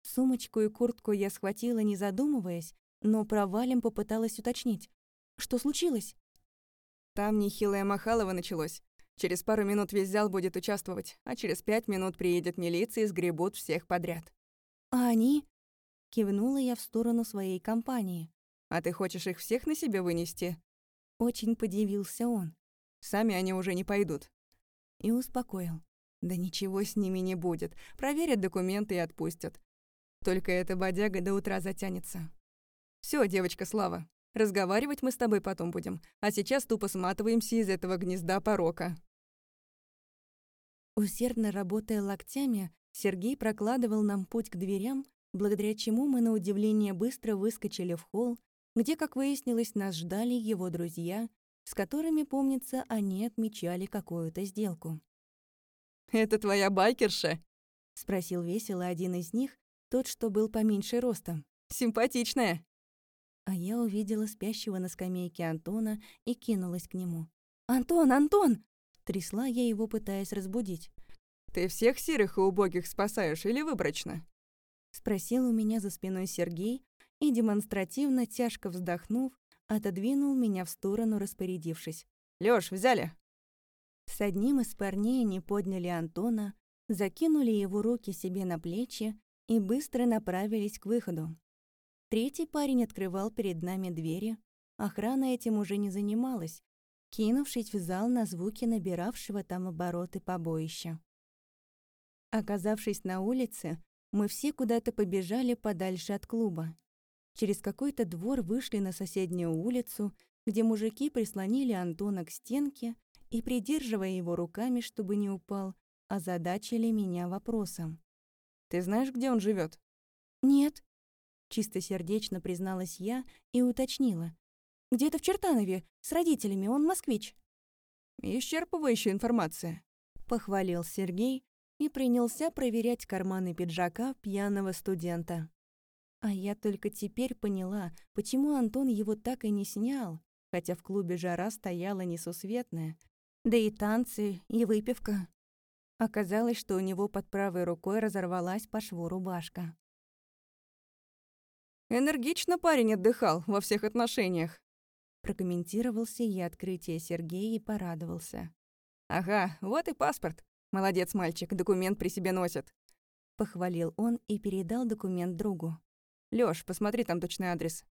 Сумочку и куртку я схватила, не задумываясь, но про валим попыталась уточнить. «Что случилось?» «Там нехилое Махалово началось. Через пару минут весь зал будет участвовать, а через пять минут приедет милиция и сгребут всех подряд. «А они?» — кивнула я в сторону своей компании. «А ты хочешь их всех на себе вынести?» Очень подивился он. «Сами они уже не пойдут». И успокоил. «Да ничего с ними не будет. Проверят документы и отпустят. Только эта бодяга до утра затянется. Все, девочка Слава, Разговаривать мы с тобой потом будем, а сейчас тупо сматываемся из этого гнезда порока». Усердно работая локтями, Сергей прокладывал нам путь к дверям, благодаря чему мы на удивление быстро выскочили в холл, где, как выяснилось, нас ждали его друзья, с которыми, помнится, они отмечали какую-то сделку. «Это твоя байкерша?» — спросил весело один из них, тот, что был поменьше ростом. «Симпатичная!» А я увидела спящего на скамейке Антона и кинулась к нему. «Антон, Антон!» — трясла я его, пытаясь разбудить. «Ты всех серых и убогих спасаешь или выборочно?» — спросил у меня за спиной Сергей и, демонстративно, тяжко вздохнув, отодвинул меня в сторону, распорядившись. «Лёш, взяли!» С одним из парней они подняли Антона, закинули его руки себе на плечи и быстро направились к выходу. Третий парень открывал перед нами двери. Охрана этим уже не занималась, кинувшись в зал на звуки набиравшего там обороты побоища. Оказавшись на улице, мы все куда-то побежали подальше от клуба. Через какой-то двор вышли на соседнюю улицу, где мужики прислонили Антона к стенке и, придерживая его руками, чтобы не упал, озадачили меня вопросом. «Ты знаешь, где он живет? «Нет», — чистосердечно призналась я и уточнила. «Где-то в Чертанове, с родителями, он москвич». «Исчерпывающая информация», — похвалил Сергей и принялся проверять карманы пиджака пьяного студента. А я только теперь поняла, почему Антон его так и не снял, хотя в клубе жара стояла несусветная. Да и танцы, и выпивка. Оказалось, что у него под правой рукой разорвалась по шву рубашка. «Энергично парень отдыхал во всех отношениях», прокомментировался я открытие Сергея и порадовался. «Ага, вот и паспорт. Молодец мальчик, документ при себе носит». Похвалил он и передал документ другу. Лёш, посмотри там точный адрес».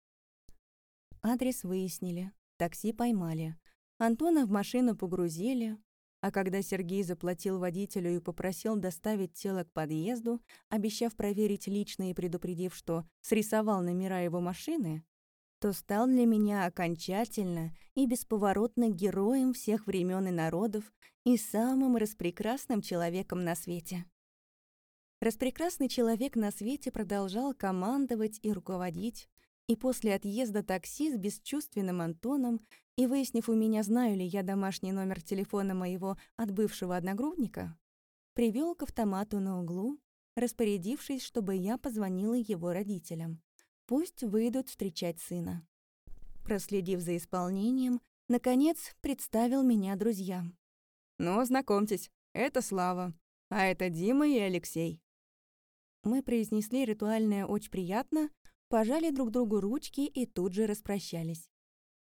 Адрес выяснили, такси поймали. Антона в машину погрузили, а когда Сергей заплатил водителю и попросил доставить тело к подъезду, обещав проверить лично и предупредив, что срисовал номера его машины, то стал для меня окончательно и бесповоротно героем всех времен и народов и самым распрекрасным человеком на свете. Распрекрасный человек на свете продолжал командовать и руководить, и после отъезда такси с бесчувственным Антоном и выяснив у меня, знаю ли я домашний номер телефона моего от бывшего одногруппника, привел к автомату на углу, распорядившись, чтобы я позвонила его родителям. Пусть выйдут встречать сына. Проследив за исполнением, наконец представил меня друзьям. «Ну, знакомьтесь, это Слава, а это Дима и Алексей. Мы произнесли ритуальное «очень приятно», пожали друг другу ручки и тут же распрощались.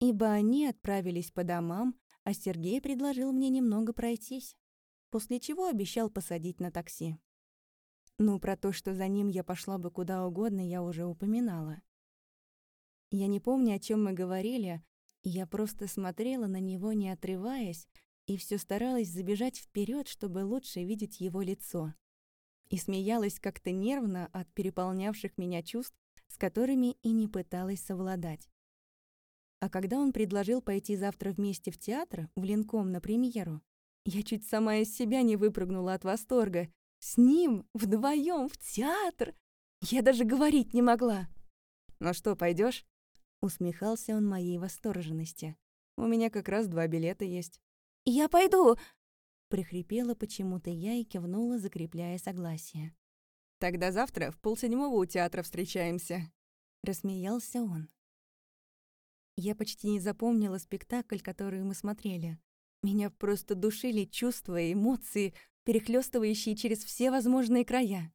Ибо они отправились по домам, а Сергей предложил мне немного пройтись, после чего обещал посадить на такси. Ну, про то, что за ним я пошла бы куда угодно, я уже упоминала. Я не помню, о чем мы говорили, я просто смотрела на него, не отрываясь, и все старалась забежать вперед, чтобы лучше видеть его лицо и смеялась как-то нервно от переполнявших меня чувств, с которыми и не пыталась совладать. А когда он предложил пойти завтра вместе в театр, в Ленком на премьеру, я чуть сама из себя не выпрыгнула от восторга. С ним, вдвоем в театр! Я даже говорить не могла. «Ну что, пойдешь? Усмехался он моей восторженности. «У меня как раз два билета есть». «Я пойду!» Прихрипела почему-то я и кивнула, закрепляя согласие. «Тогда завтра в полседьмого у театра встречаемся», — рассмеялся он. Я почти не запомнила спектакль, который мы смотрели. Меня просто душили чувства и эмоции, перехлёстывающие через все возможные края.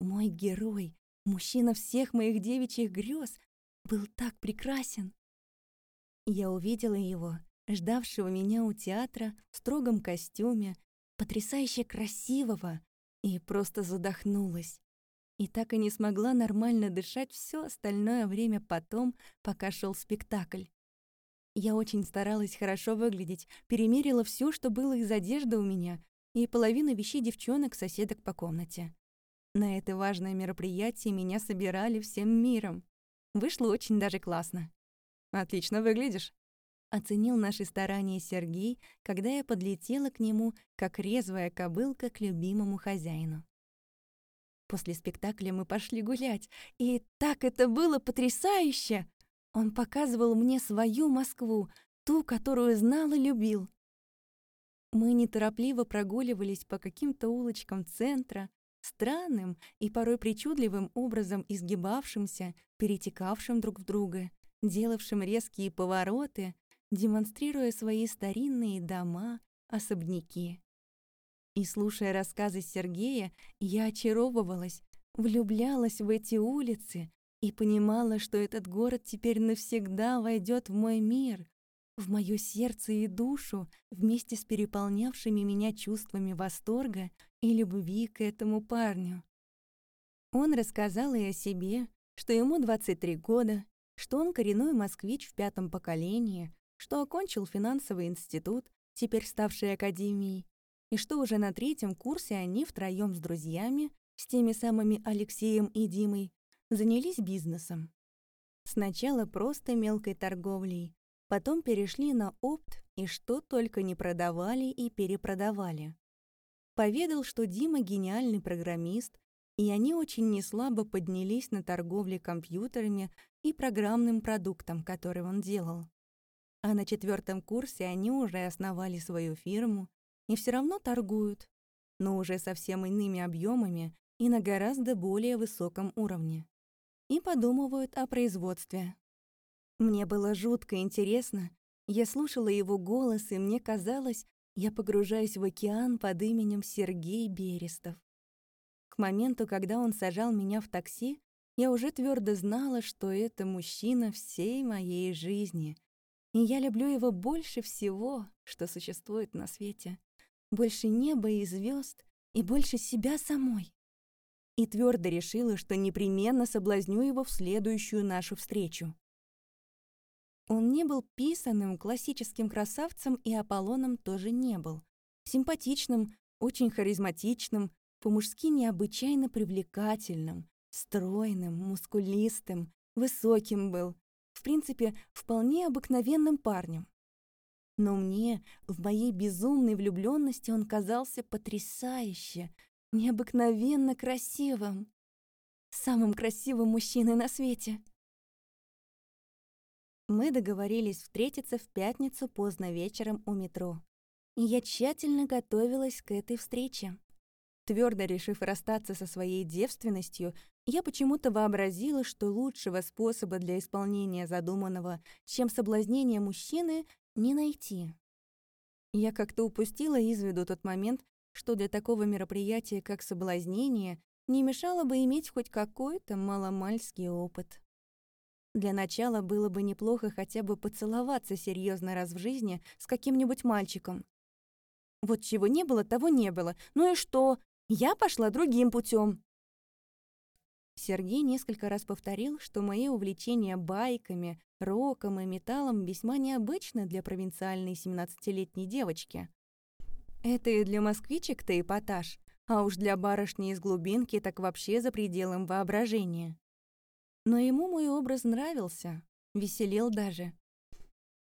Мой герой, мужчина всех моих девичьих грез, был так прекрасен. Я увидела его ждавшего меня у театра в строгом костюме, потрясающе красивого, и просто задохнулась. И так и не смогла нормально дышать все остальное время потом, пока шел спектакль. Я очень старалась хорошо выглядеть, перемерила все, что было из одежды у меня, и половину вещей девчонок-соседок по комнате. На это важное мероприятие меня собирали всем миром. Вышло очень даже классно. «Отлично выглядишь», Оценил наши старания Сергей, когда я подлетела к нему, как резвая кобылка к любимому хозяину. После спектакля мы пошли гулять, и так это было потрясающе! Он показывал мне свою Москву, Ту, которую знал и любил. Мы неторопливо прогуливались по каким-то улочкам центра, странным и порой причудливым образом изгибавшимся, перетекавшим друг в друга, делавшим резкие повороты, демонстрируя свои старинные дома, особняки. И слушая рассказы Сергея, я очаровывалась, влюблялась в эти улицы и понимала, что этот город теперь навсегда войдет в мой мир, в моё сердце и душу вместе с переполнявшими меня чувствами восторга и любви к этому парню. Он рассказал и о себе, что ему 23 года, что он коренной москвич в пятом поколении, что окончил финансовый институт, теперь ставший академией, и что уже на третьем курсе они втроём с друзьями, с теми самыми Алексеем и Димой, занялись бизнесом. Сначала просто мелкой торговлей, потом перешли на опт и что только не продавали и перепродавали. Поведал, что Дима гениальный программист, и они очень неслабо поднялись на торговле компьютерами и программным продуктом, который он делал. А на четвертом курсе они уже основали свою фирму и все равно торгуют, но уже совсем иными объемами и на гораздо более высоком уровне. И подумывают о производстве. Мне было жутко интересно. Я слушала его голос, и мне казалось, я погружаюсь в океан под именем Сергей Берестов. К моменту, когда он сажал меня в такси, я уже твердо знала, что это мужчина всей моей жизни. И я люблю его больше всего, что существует на свете. Больше неба и звезд, и больше себя самой. И твердо решила, что непременно соблазню его в следующую нашу встречу. Он не был писанным, классическим красавцем и Аполлоном тоже не был. Симпатичным, очень харизматичным, по-мужски необычайно привлекательным, стройным, мускулистым, высоким был. В принципе, вполне обыкновенным парнем. Но мне, в моей безумной влюбленности, он казался потрясающе, необыкновенно красивым. Самым красивым мужчиной на свете. Мы договорились встретиться в пятницу поздно вечером у метро. И я тщательно готовилась к этой встрече. Твердо решив расстаться со своей девственностью, я почему-то вообразила, что лучшего способа для исполнения задуманного, чем соблазнение мужчины, не найти. Я как-то упустила из виду тот момент, что для такого мероприятия, как соблазнение, не мешало бы иметь хоть какой-то маломальский опыт. Для начала было бы неплохо хотя бы поцеловаться серьезно раз в жизни с каким-нибудь мальчиком. Вот чего не было, того не было. Ну и что? Я пошла другим путем. Сергей несколько раз повторил, что мои увлечения байками, роком и металлом весьма необычны для провинциальной 17-летней девочки. Это и для москвичек-то эпатаж, а уж для барышни из глубинки так вообще за пределом воображения. Но ему мой образ нравился, веселил даже.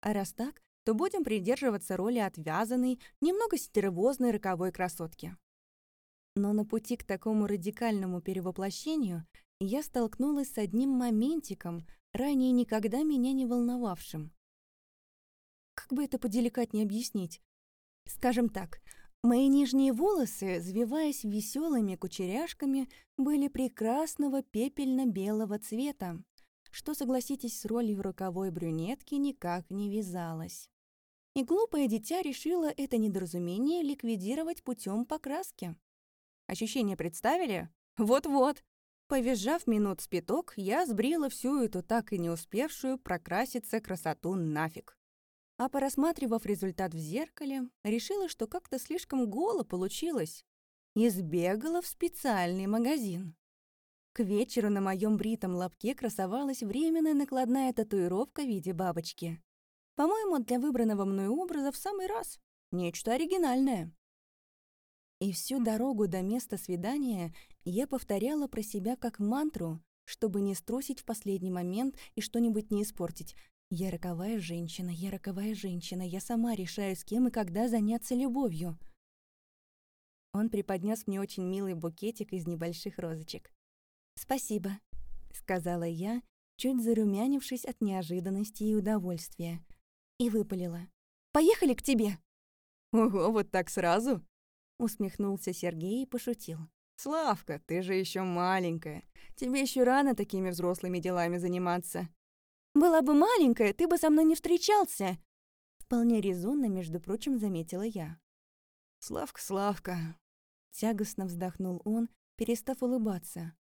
А раз так, то будем придерживаться роли отвязанной, немного стервозной роковой красотки. Но на пути к такому радикальному перевоплощению я столкнулась с одним моментиком, ранее никогда меня не волновавшим. Как бы это поделикатнее объяснить? Скажем так, Мои нижние волосы, завиваясь веселыми кучеряшками, были прекрасного пепельно-белого цвета, что, согласитесь, с ролью роковой брюнетки никак не вязалось. И глупое дитя решило это недоразумение ликвидировать путем покраски. Ощущения представили? Вот-вот. Повизжав минут с пяток, я сбрила всю эту так и не успевшую прокраситься красоту нафиг а порассматривав результат в зеркале, решила, что как-то слишком голо получилось, и сбегала в специальный магазин. К вечеру на моем бритом лобке красовалась временная накладная татуировка в виде бабочки. По-моему, для выбранного мной образа в самый раз. Нечто оригинальное. И всю дорогу до места свидания я повторяла про себя как мантру, чтобы не струсить в последний момент и что-нибудь не испортить, я роковая женщина, я роковая женщина, я сама решаю, с кем и когда заняться любовью. Он преподнес мне очень милый букетик из небольших розочек. «Спасибо», — сказала я, чуть зарумянившись от неожиданности и удовольствия. И выпалила. «Поехали к тебе!» «Ого, вот так сразу?» Усмехнулся Сергей и пошутил. «Славка, ты же еще маленькая. Тебе еще рано такими взрослыми делами заниматься». «Была бы маленькая, ты бы со мной не встречался!» Вполне резонно, между прочим, заметила я. «Славка, Славка!» Тягостно вздохнул он, перестав улыбаться.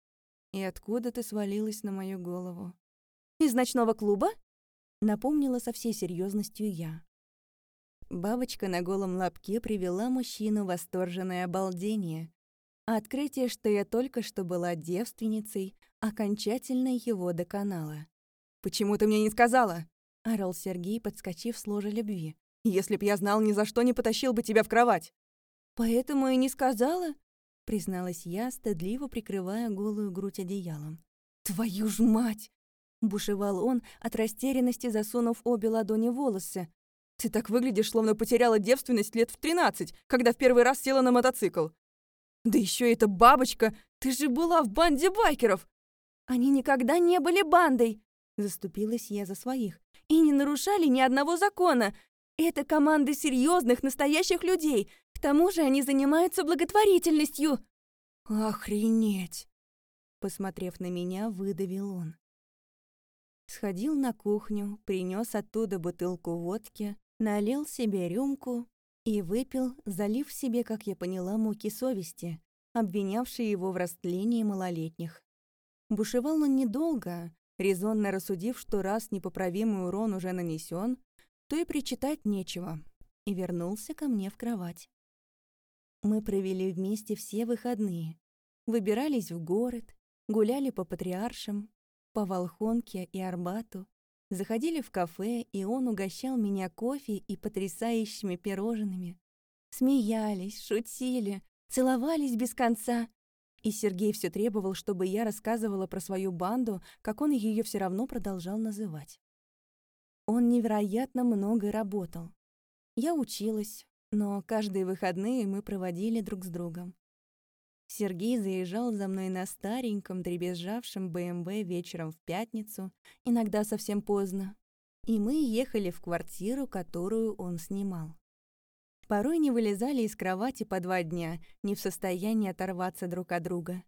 «И откуда ты свалилась на мою голову?» «Из ночного клуба?» Напомнила со всей серьезностью я. Бабочка на голом лобке привела мужчину в восторженное обалдение. Открытие, что я только что была девственницей, окончательно его доконало. «Почему ты мне не сказала?» — орал Сергей, подскочив с ложа любви. «Если б я знал, ни за что не потащил бы тебя в кровать!» «Поэтому и не сказала?» — призналась я, стыдливо прикрывая голую грудь одеялом. «Твою ж мать!» — бушевал он, от растерянности засунув обе ладони в волосы. «Ты так выглядишь, словно потеряла девственность лет в тринадцать, когда в первый раз села на мотоцикл. Да еще эта бабочка, ты же была в банде байкеров!» «Они никогда не были бандой!» Заступилась я за своих. «И не нарушали ни одного закона. Это команды серьезных, настоящих людей. К тому же они занимаются благотворительностью». «Охренеть!» Посмотрев на меня, выдавил он. Сходил на кухню, принес оттуда бутылку водки, налил себе рюмку и выпил, залив себе, как я поняла, муки совести, обвинявшие его в растлении малолетних. Бушевал он недолго, резонно рассудив, что раз непоправимый урон уже нанесен, то и причитать нечего, и вернулся ко мне в кровать. Мы провели вместе все выходные, выбирались в город, гуляли по Патриаршам, по Волхонке и Арбату, заходили в кафе, и он угощал меня кофе и потрясающими пирожными. Смеялись, шутили, целовались без конца. И Сергей все требовал, чтобы я рассказывала про свою банду, как он ее все равно продолжал называть. Он невероятно много работал. Я училась, но каждые выходные мы проводили друг с другом. Сергей заезжал за мной на стареньком, дребезжавшем БМВ вечером в пятницу, иногда совсем поздно, и мы ехали в квартиру, которую он снимал. Порой не вылезали из кровати по два дня, не в состоянии оторваться друг от друга.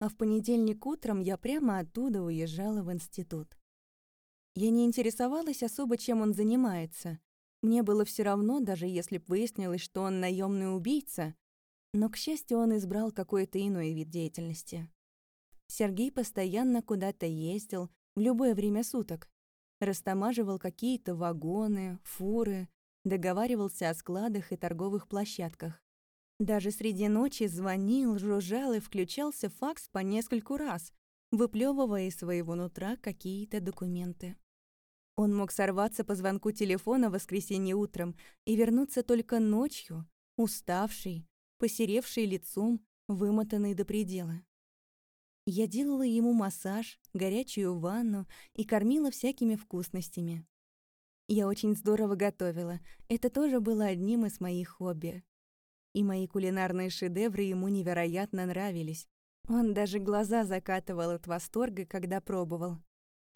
А в понедельник утром я прямо оттуда уезжала в институт. Я не интересовалась особо, чем он занимается. Мне было все равно, даже если б выяснилось, что он наемный убийца, но, к счастью, он избрал какой-то иной вид деятельности. Сергей постоянно куда-то ездил, в любое время суток. Растамаживал какие-то вагоны, фуры, договаривался о складах и торговых площадках. Даже среди ночи звонил, жужжал и включался факс по нескольку раз, выплевывая из своего нутра какие-то документы. Он мог сорваться по звонку телефона в воскресенье утром и вернуться только ночью, уставший, посеревший лицом, вымотанный до предела. Я делала ему массаж, горячую ванну и кормила всякими вкусностями. Я очень здорово готовила, это тоже было одним из моих хобби. И мои кулинарные шедевры ему невероятно нравились. Он даже глаза закатывал от восторга, когда пробовал.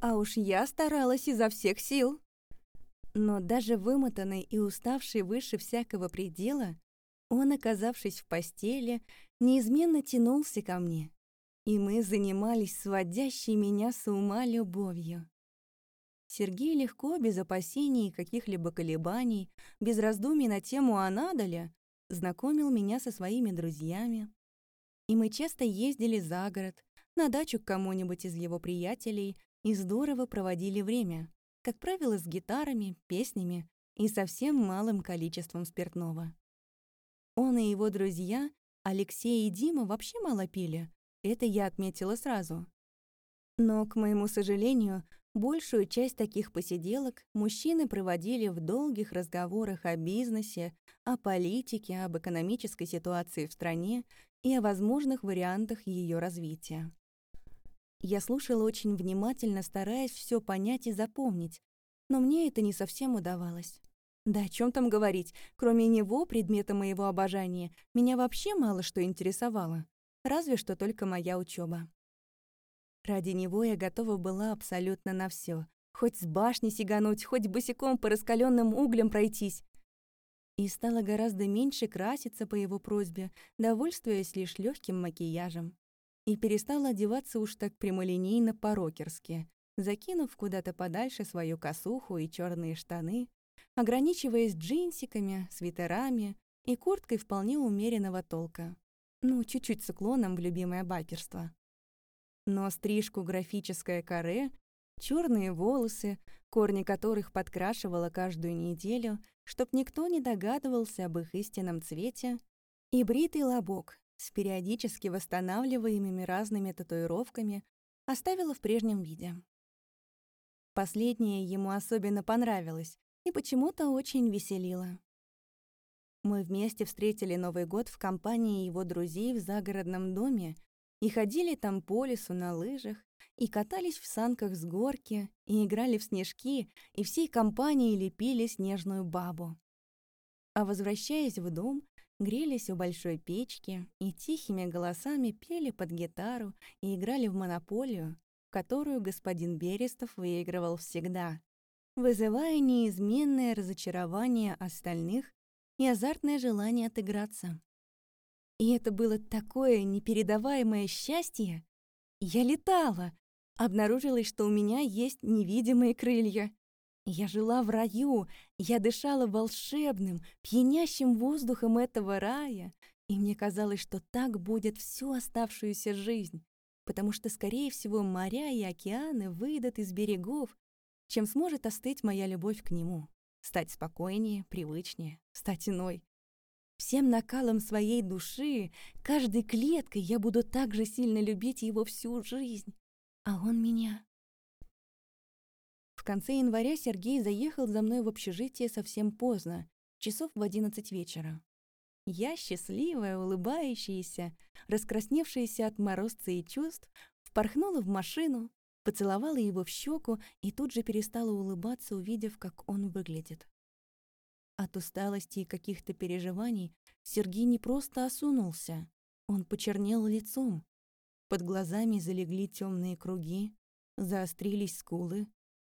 А уж я старалась изо всех сил. Но даже вымотанный и уставший выше всякого предела, он, оказавшись в постели, неизменно тянулся ко мне, и мы занимались сводящей меня с ума любовью. Сергей легко, без опасений и каких-либо колебаний, без раздумий на тему «а надо ли?», знакомил меня со своими друзьями. И мы часто ездили за город, на дачу к кому-нибудь из его приятелей и здорово проводили время, как правило, с гитарами, песнями и совсем малым количеством спиртного. Он и его друзья, Алексей и Дима, вообще мало пили. Это я отметила сразу. Но, к моему сожалению, большую часть таких посиделок мужчины проводили в долгих разговорах о бизнесе, о политике, об экономической ситуации в стране и о возможных вариантах ее развития. Я слушала очень внимательно, стараясь все понять и запомнить, но мне это не совсем удавалось. Да о чем там говорить, кроме него, предмета моего обожания, меня вообще мало что интересовало. Разве что только моя учеба. Ради него я готова была абсолютно на все, хоть с башни сигануть, хоть босиком по раскаленным углям пройтись. И стало гораздо меньше краситься по его просьбе, довольствуясь лишь легким макияжем. И перестала одеваться уж так прямолинейно по-рокерски, закинув куда-то подальше свою косуху и черные штаны, ограничиваясь джинсиками, свитерами и курткой вполне умеренного толка. Ну, чуть-чуть с уклоном в любимое бакерство. Но стрижку графическое каре, черные волосы, корни которых подкрашивала каждую неделю, чтоб никто не догадывался об их истинном цвете, и бритый лобок с периодически восстанавливаемыми разными татуировками оставила в прежнем виде. Последнее ему особенно понравилось и почему-то очень веселило. Мы вместе встретили Новый год в компании его друзей в загородном доме и ходили там по лесу на лыжах, и катались в санках с горки, и играли в снежки, и всей компанией лепили снежную бабу. А возвращаясь в дом, грелись у большой печки и тихими голосами пели под гитару и играли в монополию, которую господин Берестов выигрывал всегда, вызывая неизменное разочарование остальных и азартное желание отыграться. И это было такое непередаваемое счастье. Я летала. Обнаружилось, что у меня есть невидимые крылья. Я жила в раю, я дышала волшебным, пьянящим воздухом этого рая, и мне казалось, что так будет всю оставшуюся жизнь, потому что, скорее всего, моря и океаны выйдут из берегов, чем сможет остыть моя любовь к нему, стать спокойнее, привычнее, стать иной. Всем накалом своей души, каждой клеткой я буду так же сильно любить его всю жизнь. А он меня. В конце января Сергей заехал за мной в общежитие совсем поздно, часов в одиннадцать вечера. Я, счастливая, улыбающаяся, раскрасневшаяся от морозца и чувств, впорхнула в машину, поцеловала его в щеку и тут же перестала улыбаться, увидев, как он выглядит. От усталости и каких-то переживаний Сергей не просто осунулся, он почернел лицом. Под глазами залегли темные круги, заострились скулы,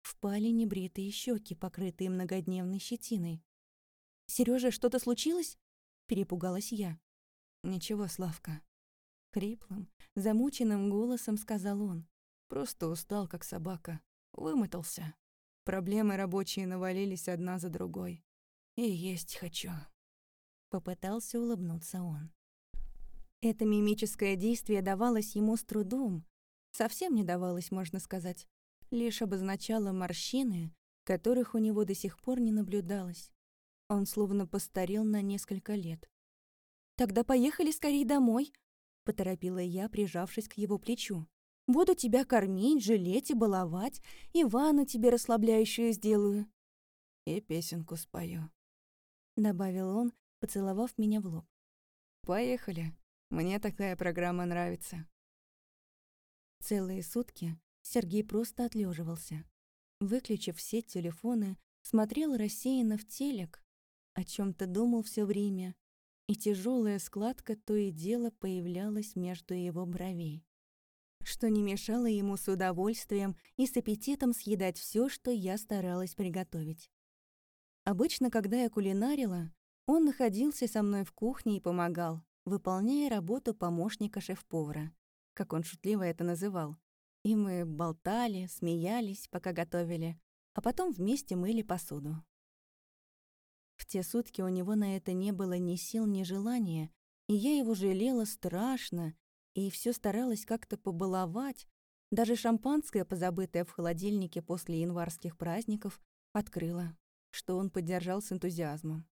впали небритые щеки, покрытые многодневной щетиной. Сережа, что-то случилось?» — перепугалась я. «Ничего, Славка». Хриплым, замученным голосом сказал он. «Просто устал, как собака. Вымотался. Проблемы рабочие навалились одна за другой. И есть хочу». Попытался улыбнуться он. Это мимическое действие давалось ему с трудом. Совсем не давалось, можно сказать. Лишь обозначало морщины, которых у него до сих пор не наблюдалось. Он словно постарел на несколько лет. «Тогда поехали скорее домой», — поторопила я, прижавшись к его плечу. «Буду тебя кормить, жалеть и баловать, и ванну тебе расслабляющую сделаю». «И песенку спою», — добавил он, поцеловав меня в лоб. «Поехали. Мне такая программа нравится». Целые сутки Сергей просто отлеживался. Выключив все телефоны, смотрел рассеянно в телек, о чем то думал все время, и тяжелая складка то и дело появлялась между его бровей, что не мешало ему с удовольствием и с аппетитом съедать все, что я старалась приготовить. Обычно, когда я кулинарила, он находился со мной в кухне и помогал, выполняя работу помощника шеф-повара, как он шутливо это называл. И мы болтали, смеялись, пока готовили, а потом вместе мыли посуду. В те сутки у него на это не было ни сил, ни желания, и я его жалела страшно, и все старалась как-то побаловать. Даже шампанское, позабытое в холодильнике после январских праздников, открыла, что он поддержал с энтузиазмом.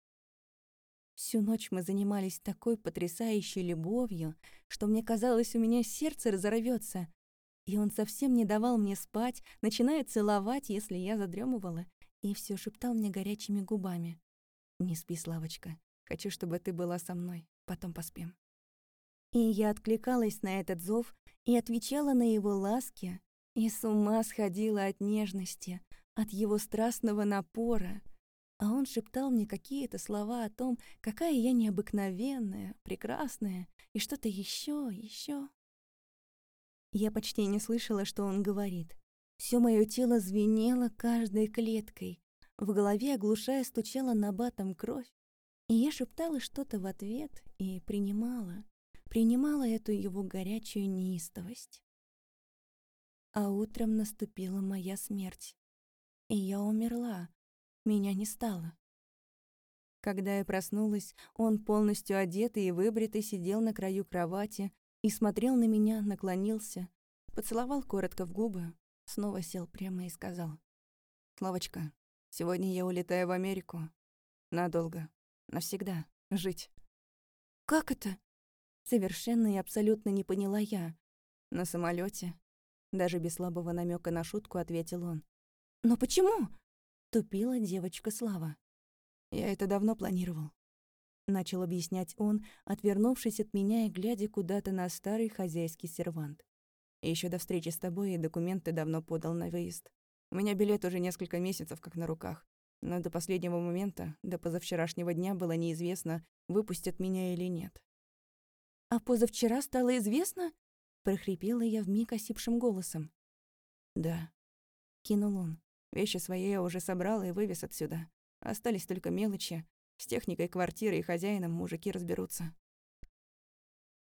Всю ночь мы занимались такой потрясающей любовью, что мне казалось, у меня сердце разорвется. И он совсем не давал мне спать, начиная целовать, если я задремывала, и все шептал мне горячими губами. «Не спи, Славочка. Хочу, чтобы ты была со мной. Потом поспим». И я откликалась на этот зов и отвечала на его ласки, и с ума сходила от нежности, от его страстного напора, а он шептал мне какие-то слова о том, какая я необыкновенная, прекрасная и что-то еще, еще. Я почти не слышала, что он говорит. Все мое тело звенело каждой клеткой. В голове, оглушая, стучала на батом кровь. И я шептала что-то в ответ и принимала, принимала эту его горячую неистовость. А утром наступила моя смерть. И я умерла. Меня не стало. Когда я проснулась, он полностью одетый и выбритый сидел на краю кровати и смотрел на меня, наклонился, поцеловал коротко в губы, снова сел прямо и сказал. «Славочка, сегодня я улетаю в Америку. Надолго. Навсегда. Жить». «Как это?» Совершенно и абсолютно не поняла я. «На самолете. Даже без слабого намека на шутку ответил он. «Но почему?» — тупила девочка Слава. Я это давно планировал. Начал объяснять он, отвернувшись от меня и глядя куда-то на старый хозяйский сервант. Еще до встречи с тобой и документы давно подал на выезд. У меня билет уже несколько месяцев как на руках. Но до последнего момента, до позавчерашнего дня было неизвестно, выпустят меня или нет. «А позавчера стало известно?» — прохрипела я вмиг осипшим голосом. «Да», — кинул он. «Вещи свои я уже собрал и вывез отсюда. Остались только мелочи. С техникой квартиры и хозяином мужики разберутся.